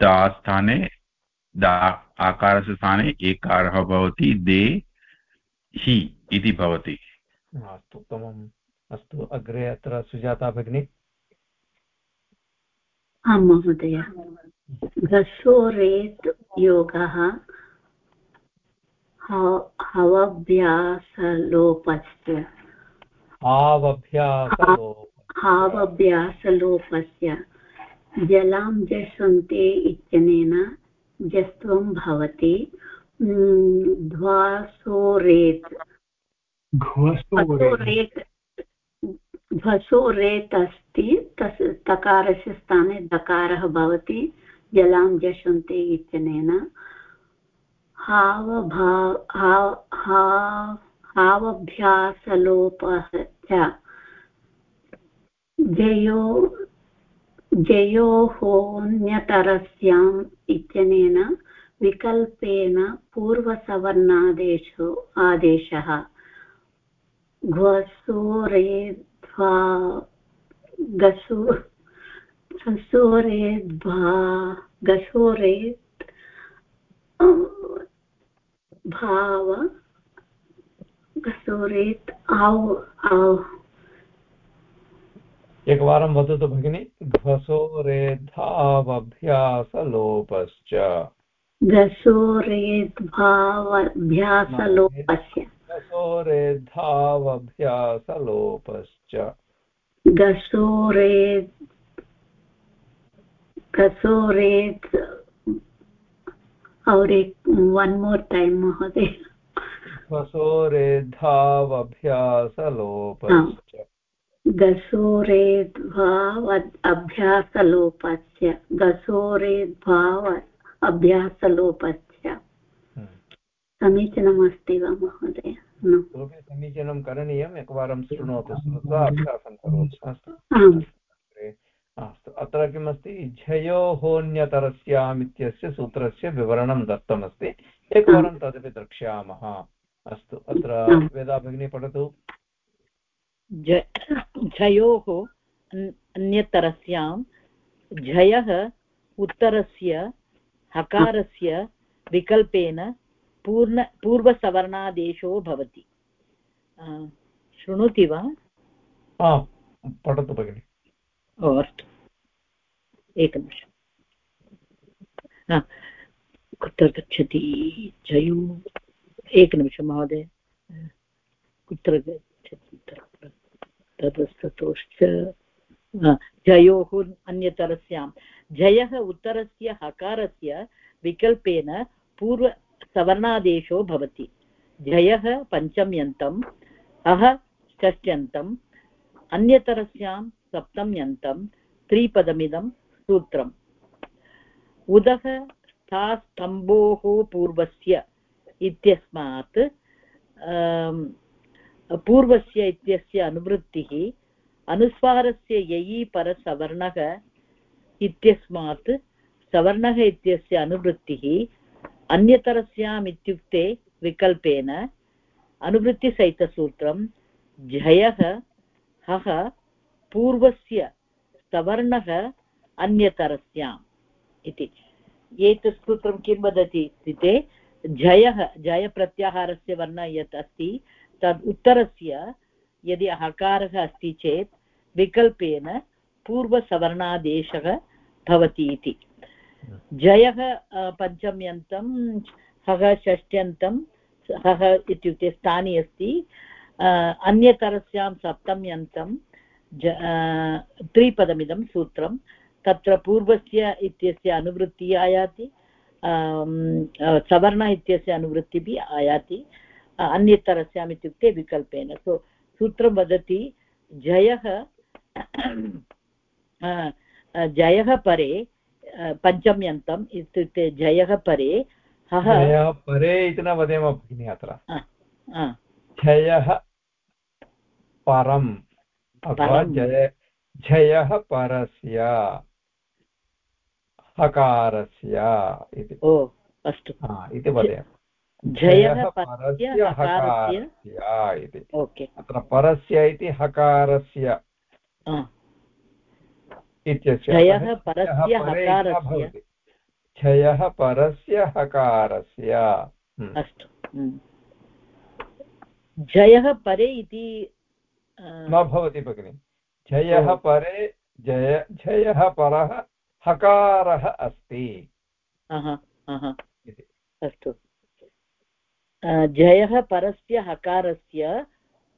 दा स्थाने दा आकारस्य स्थाने एकारः भवति दे हि इति भवति। अस्तु उत्तमम्। अस्तु अग्रे अत्र सुजाता भगिनी। आं महोदय। घसोरेत् योगः हवभ्यासलोपस्य। हावभ्यासलोपस्य। जलां जसन्ते इत्यनेन जस्त्वं भवति। ध्वासोरेत् ध्वसोरेत् अस्ति तस् तकारस्य स्थाने दकारः भवति, जलां जसन्ते इत्यनेन। हावभ्यासलोपः च। जयो जयोहोऽन्यतरस्याम् इत्यनेन विकल्पेन पूर्वसवर्णादेशो, आदेशः। घ्वसोरेध्वा गसो घसोरेत् भाव घसोरेत् आव् एकवारं वदतु भगिनि घसोरेद्भावभ्यासलोपश्च घसोरेद्भावभ्यासलोपस्य घसोरेद्भावभ्यासलोपश्च घसोरेद् घसोरेद् और एक वन मोर टाइम महोदय। घसोरेद्भावभ्यासलोपश्च गसोरेद्भाव अभ्यासलोपस्य गसोरेद्भाव अभ्यासलोपस्य हम्म। समीचीनमस्ति वा महोदय। इतोपि समीचीनं करणीयम् एकवारं शृणोतु श्रुत्वा अभ्यासं करोतु। आम् अस्तु। अत्र किमस्ति? झयोहोऽन्यतरस्याम् इत्यस्य सूत्रस्य विवरणं दत्तमस्ति। एकवारं तदपि द्रक्ष्यामः। अस्तु। अत्र वेदा भगिनी पठतु। झयोः अन्यतरस्यां झयः उत्तरस्य हकारस्य विकल्पेन पूर्ण पूर्वसवर्णादेशो भवति। शृणोति वा? पठतु भगिनि। अस्तु। एकनिमिषम्। कुत्र गच्छति जयु? एकनिमिषं महोदय। कुत्र गच्छति? ततस्ततोश्च जयोः अन्यतरस्यां जयः उत्तरस्य हकारस्य विकल्पेन पूर्वसवर्णादेशो भवति। जयः पञ्चम्यन्तम् अह षष्ट्यन्तम् अन्यतरस्यां सप्तम्यन्तं, त्रिपदमिदं सूत्रम्। उदः स्थास्तम्भोः पूर्वस्य इत्यस्मात् पूर्वस्य इत्यस्य अनुवृत्तिः, अनुस्वारस्य ययि परसवर्णः इत्यस्मात्, सवर्णः इत्यस्य अनुवृत्तिः अन्यतरस्याम् इत्युक्ते विकल्पेन, अनुवृत्तिसहितसूत्रं झयः हः, पूर्वस्य सवर्णः, अन्यतरस्याम् इति। एतत् सूत्रं किं वदति इत्युक्ते झयः झयप्रत्याहारस्य वर्णः यत् अस्ति, तद् उत्तरस्य यदि हकारः अस्ति चेत् विकल्पेन पूर्वसवर्णादेशः भवति इति। जयः पञ्चम्यन्तं, हः षष्ट्यन्तं, हः इत्युक्ते स्थानि अस्ति अन्यतरस्यां सप्तम्यन्तं त्रिपदमिदं सूत्रं, तत्र पूर्वस्य इत्यस्य अनुवृत्तिः आयाति सवर्ण इत्यस्य अनुवृत्तिः आयाति अन्यतरस्याम् इत्युक्ते विकल्पेन। सो सूत्रं वदति, जयः जयः परे पञ्चम्यन्तम् इत्युक्ते जयः परे हः परे इति न वदेम भगिनि अत्र। जयः परम् अथवा जय जयः परस्य हकारस्य इति। ओ अस्तु। इति वदेम। जयः परस्य हकारस्य। इति। ओके। अत्र परस्य इति हकारस्य। इत्यस्य जयः परस्य हकारस्य। जयः परस्य हकारस्य। हम्म। अस्तु। हम्म। जयः परे इति न भवति भगिनि। जयः परे जय जयः परः हकारः अस्ति। अस्तु। जयः परस्य हकारस्य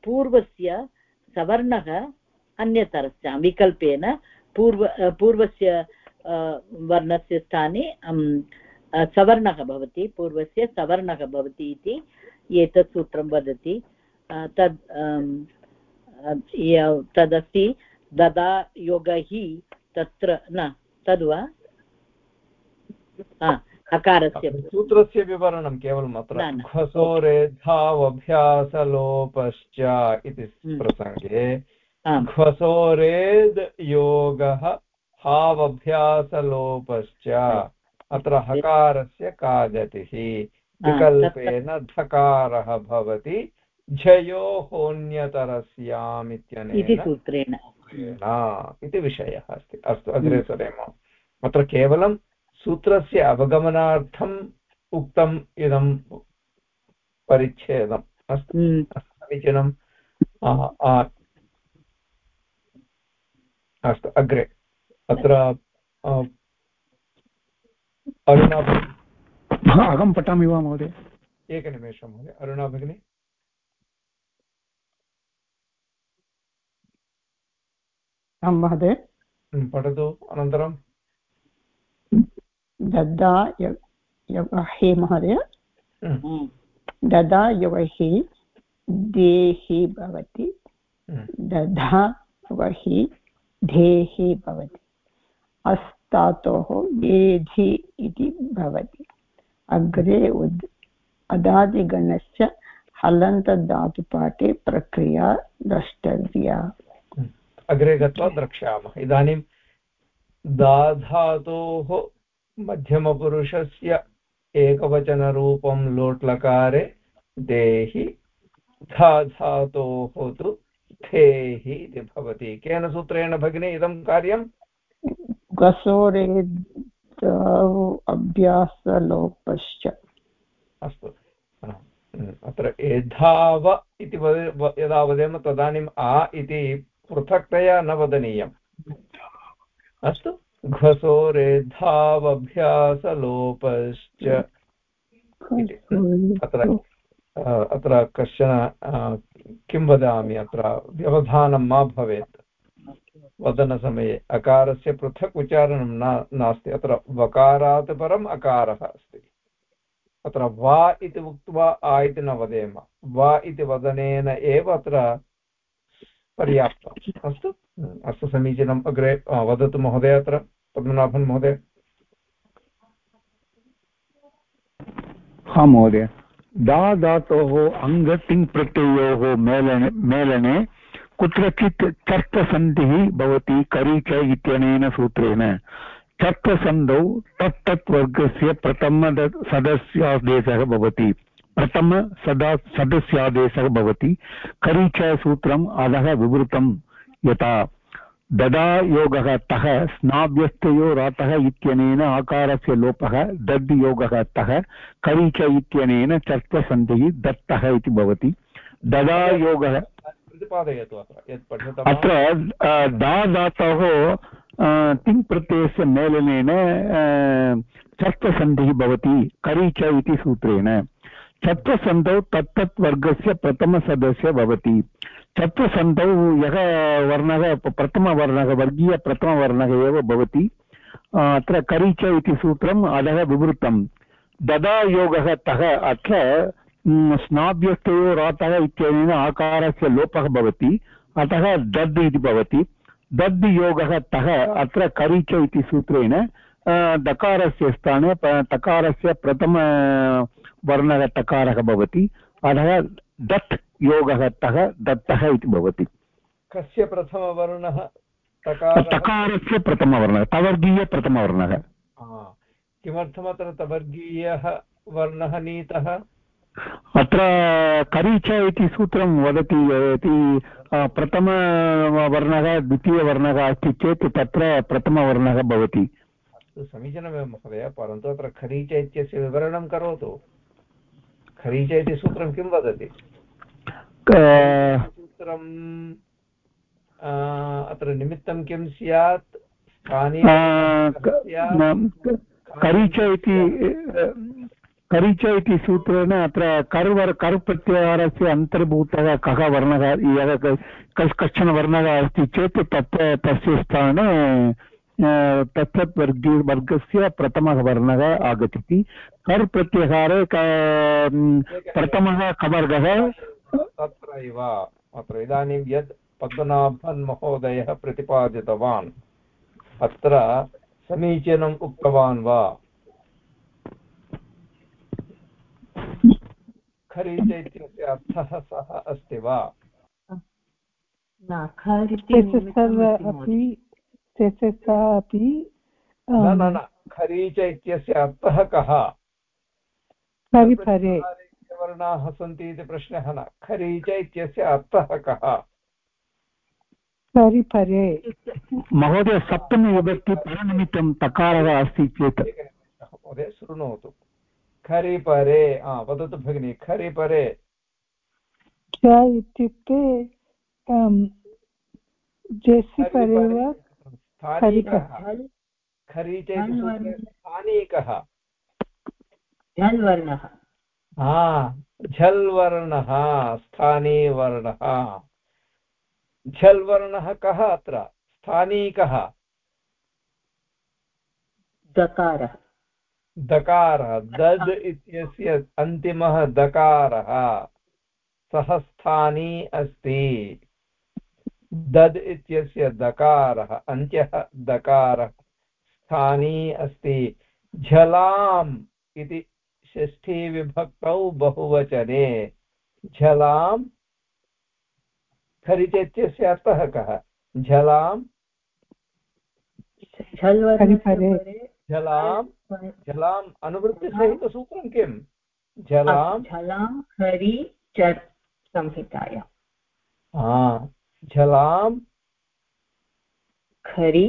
पूर्वस्य सवर्णः अन्यतरस्य विकल्पेन पूर्व पूर्वस्य वर्णस्य स्थाने सवर्णः भवति पूर्वस्य सवर्णः भवति इति एतत् सूत्रं वदति। तद् तदस्ति ददा योग हि तत्र न तद्वा हकारस्य सूत्रस्य विवरणं केवलम् अत्र घसोरेद्धावभ्यासलोपश्च इति हम्म। प्रसङ्गे घसोरेद् योगः हावभ्यासलोपश्च अत्र हकारस्य का गतिः विकल्पेन धकारः भवति। झयोहोन्यतरस्याम् इत्यनेन सूत्रेण। इति विषयः अस्ति। अस्तु अग्रे सरेम अत्र केवलं सूत्रस्य अवगमनार्थम् उक्तम् इदं परिच्छेदम्। अस्तु। हम्म। अस्तु अग्रे। अत्र अरुणा अहं पठामि वा महोदय? एकनिमेषं महोदय। अरुणा भगिनी। आं महोदय। पठतु अनन्तरं। ददा यवहे महोदय। ददा यवहि देहि भवति। दधा वहि धेहि भवति। अस्तातोः एधि इति भवति। अग्रे उद् अदादिगणस्य हलन्तधातुपाठे प्रक्रिया द्रष्टव्या। अग्रे गत्वा द्रक्ष्यामः। इदानीं दाधातोः मध्यमपुरुषस्य एकवचनरूपं लोट्लकारे देहि धा धातोः तु स्थेहि इति भवति। केन सूत्रेण भगिनी इदं कार्यं? गसोरे अभ्यासलोपश्च। अस्तु। अत्र एधाव इति यदा वदेम तदानीम् आ इति पृथक्तया न वदनीयम्। अस्तु। घसोरेधावभ्यासलोपश्च अत्र अत्र कश्चन किं वदामि अत्र? व्यवधानं मा भवेत्। वदनसमये अकारस्य पृथक् उच्चारणं न, नास्ति। अत्र वकारात् परम् अकारः अस्ति। अत्र वा इति उक्त्वा आ इति न वदेम। वा इति वदनेन एव अत्र पर्याप्तम्। अस्तु? अस्तु, समीचीनम् अग्रे वदतु महोदय अत्र। पद्मनाभन् महोदय। हा, महोदय। दा धातोः अङ्गतिङ् प्रत्ययोः मेलने मेलने, कुत्रचित् चर्पसन्धिः भवति करीच इत्यनेन सूत्रेण। चर्पसन्धौ तत्तत् वर्गस्य प्रथम सदस्यादेशः भवति। प्रथम सदा सदस्यादेशः भवति। करीच सूत्रम् अधः विवृतं यथा ददा योगः तः स्नाभ्यस्तयो रातः इत्यनेन आकारस्य लोपः दद् योगः तः करीच इत्यनेन चर्चसन्धिः दत्तः इति भवति। ददा योगः अत्र दा धातोः तिङ् प्रत्ययस्य मेलनेन चर्चसन्धिः भवति करीच इति सूत्रेण। चत्वसन्धौ तत्तत् वर्गस्य प्रथमसदस्य भवति। तत्त्वसन्धौ यः वर्णः प्रथमवर्णः, वर्गीयप्रथमवर्णः एव भवति अत्र करीच इति सूत्रम् अधः विवृतं। ददा योगः तः अत्र स्नाभ्यस्तयो रातः इत्यनेन आकारस्य लोपः भवति, अतः दद् इति भवति। दद् योगः तः अत्र करीच इति सूत्रेण दकारस्य स्थाने तकारस्य प्रथमवर्णः तकारः भवति। अतः दत् योगः तः दत्तः इति भवति। कस्य प्रथमवर्णः? तकारस्य प्रथमवर्णः तवर्गीयप्रथमवर्णः। किमर्थमत्र तवर्गीयः वर्णः नीतः? अत्र करीच इति सूत्रं वदति यदि प्रथमवर्णः द्वितीयवर्णः अस्ति चेत् तत्र प्रथमवर्णः भवति। समीचीनमेव महोदय परन्तु अत्र खरीच इत्यस्य विवरणं करोतु। खरीच इति सूत्रं किं वदति? सूत्रं अत्र निमित्तं किं स्यात्? करीच इति करिच इति सूत्रेण अत्र कर्वर् कर् अन्तर्भूतः कः वर्णः यः कश्चन वर्णः अस्ति चेत् तत्र तस्य स्थाने तत्तत् वर्गी वर्गस्य प्रथमः वर्णः आगच्छति। कर् प्रत्याहारे प्रथमः कवर्गः तत्रैव अत्र इदानीं यत् पद्मनाभन् महोदयः प्रतिपादितवान् अत्र समीचीनम् उक्तवान् वा? खरीच इत्यस्य अर्थः सः अस्ति वा? न न न खरीच इत्यस्य अर्थः कः? वर्णाः सन्ति इति प्रश्नः न। खरीच इत्यस्य अर्थः कः? महोदय सप्तमीविभक्ति परनिमित्तं तकारः अस्ति चेत्। महोदय शृणोतु। खरिपरे वदतु भगिनि खरिपरे च इत्युक्ते स्थानीकः। झल् वर्णः झल् वर्णः झल् वर्णः कः अत्र? स्थानीकः। दकारः। दकारः दद् इत्यस्य अन्तिमः दकारः। सः स्थानी अस्ति। दद् इत्यस्य दकारः अन्त्यः दकारः स्थानी अस्ति। झलाम् इति षष्ठीविभक्तौ बहुवचने। झलां खरिच इत्यस्य अर्थः कः? झलां झलां जलाम् अनुवृत्तिसहितसूत्रं किं जलां जलां हरि चर् संहितायां। जलां खरि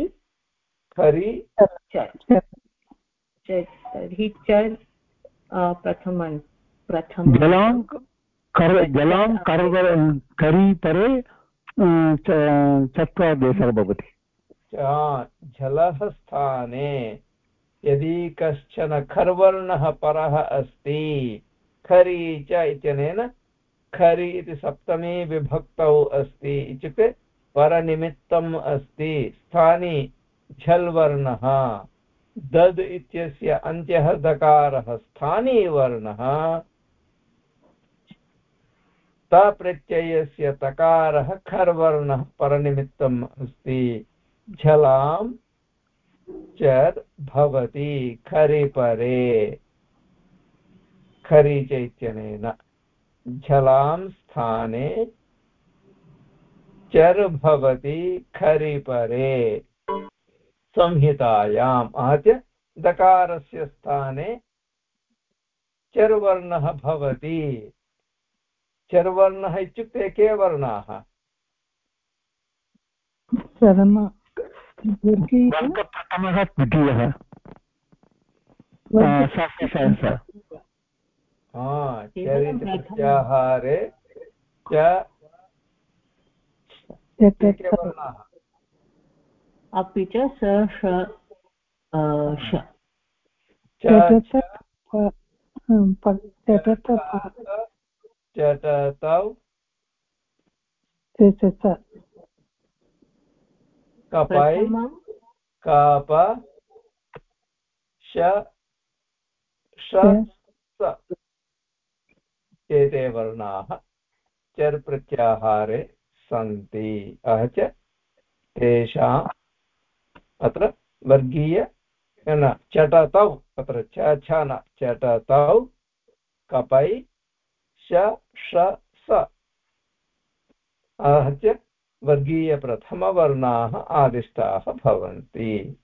खरि तर्हि चर् प्रथमन् प्रथम जलां जलां करि परे चत्वारदेशः भवति। जलः स्थाने यदि कश्चन खर्वर्णः परः अस्ति खरी च इत्यनेन खरि इति सप्तमी विभक्तौ अस्ति इत्युक्ते परनिमित्तम् अस्ति स्थानी झल्वर्णः। दद् इत्यस्य अन्त्यः दकारः स्थानीवर्णः तप्रत्ययस्य तकारः खर्वर्णः परनिमित्तम् अस्ति। झलां चर् भवति खरिपरे। खरीच इत्यनेन झलां स्थाने चर् भवति खरिपरे। संहितायाम् आहत्य दकारस्य स्थाने चर्वर्णः भवति। चर्वर्णः इत्युक्ते के वर्णाः? वर्गप्रथमः द्वितीयः। प्रत्याहारे अपि च स चटतौ कपै। कप। श। एते वर्णाः चर् प्रत्याहारे सन्ति। अह च तेषाम् अत्र वर्गीय न चटतौ, अत्र च, छ न, चटतौ, कपै, श, ष, स। आहत्य वर्गीयप्रथमवर्णाः आदिष्टाः भवन्ति।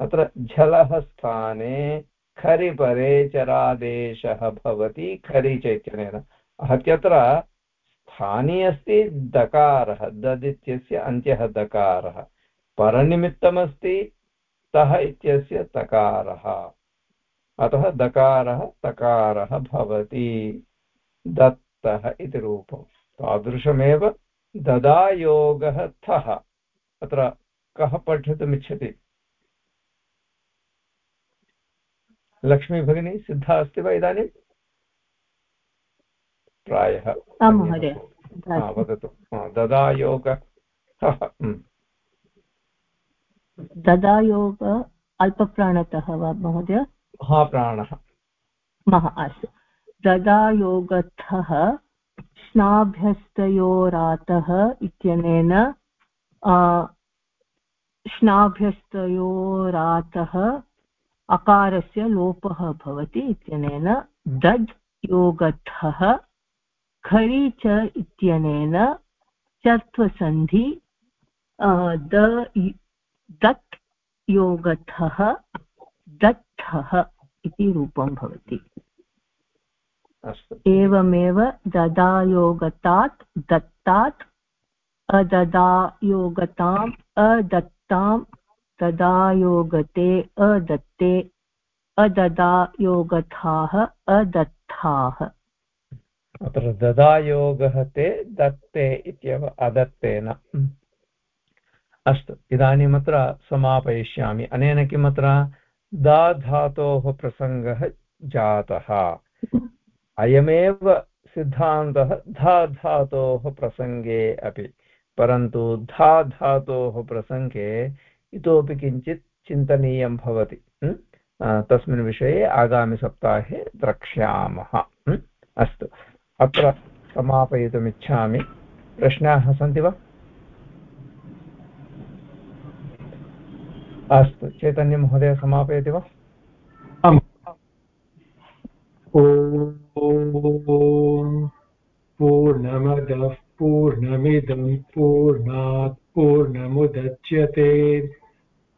अत्र झलः स्थाने खरिपरे चरादेशः भवति खरि चैत्यनेन आहत्यत्र स्थानी अस्ति दकारः दद् इत्यस्य अन्त्यः दकारः। परनिमित्तमस्ति तः इत्यस्य तकारः। अतः दकारः तकारः भवति। दत्तः इति रूपं तादृशमेव ददायोगः थः। अत्र कः पठितुमिच्छति? लक्ष्मी भगिनी सिद्धा अस्ति वा इदानीं? प्रायः वदतु। ददायोगः ददायोग अल्पप्राणतः वा महोदय? महाप्राणः। मह अस्तु ददायोगतः स्नाभ्यस्तयोरातः इत्यनेन स्नाभ्यस्तयोरातः अकारस्य लोपः भवति इत्यनेन दद् योगतः खरि च इत्यनेन चत्वसन्धि द दत् योगतः दत्तः इति रूपं भवति। एवमेव ददायोगतात् दत्तात् अददायोगताम् अदत्तां तदायोगते अदत्ते अददायोगथाः अदत्थाः। अत्र ददायोगः ते दत्ते इत्येव अदत्तेन। अस्तु। इदानीम् अत्र समापयिष्यामि। अनेन किम् अत्र दा धातोः प्रसङ्गः जातः। अयमेव सिद्धान्तः धा धातोः प्रसङ्गे अपि। परन्तु धा धातोः प्रसङ्गे इतोपि किञ्चित् चिन्तनीयं भवति। तस्मिन् विषये आगामिसप्ताहे द्रक्ष्यामः। अस्तु। अत्र समापयितुमिच्छामि। प्रश्नाः सन्ति वा? अस्तु। चैतन्यमहोदय समापयति वा? पूर्णमदः पूर्णमिदं पूर्णात् पूर्णमुदच्यते।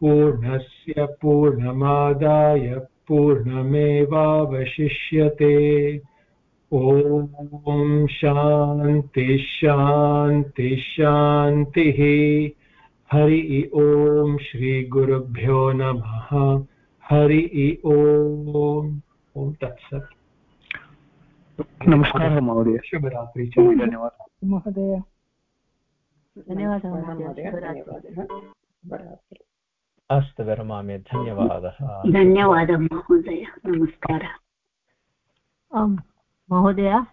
पूर्णस्य पूर्णमादाय पूर्णमेवावशिष्यते। ॐ शान्ति शान्ति शान्तिः। हरि ॐ श्रीगुरुभ्यो नमः। हरि ॐ ॐ तत्सत् नमस्कारः महोदय। शुभरात्रि च धन्यवादः। महोदय। धन्यवादः अस्तु विरमामि धन्यवादः। धन्यवादः महोदय। नमस्कारः। आम् महोदय।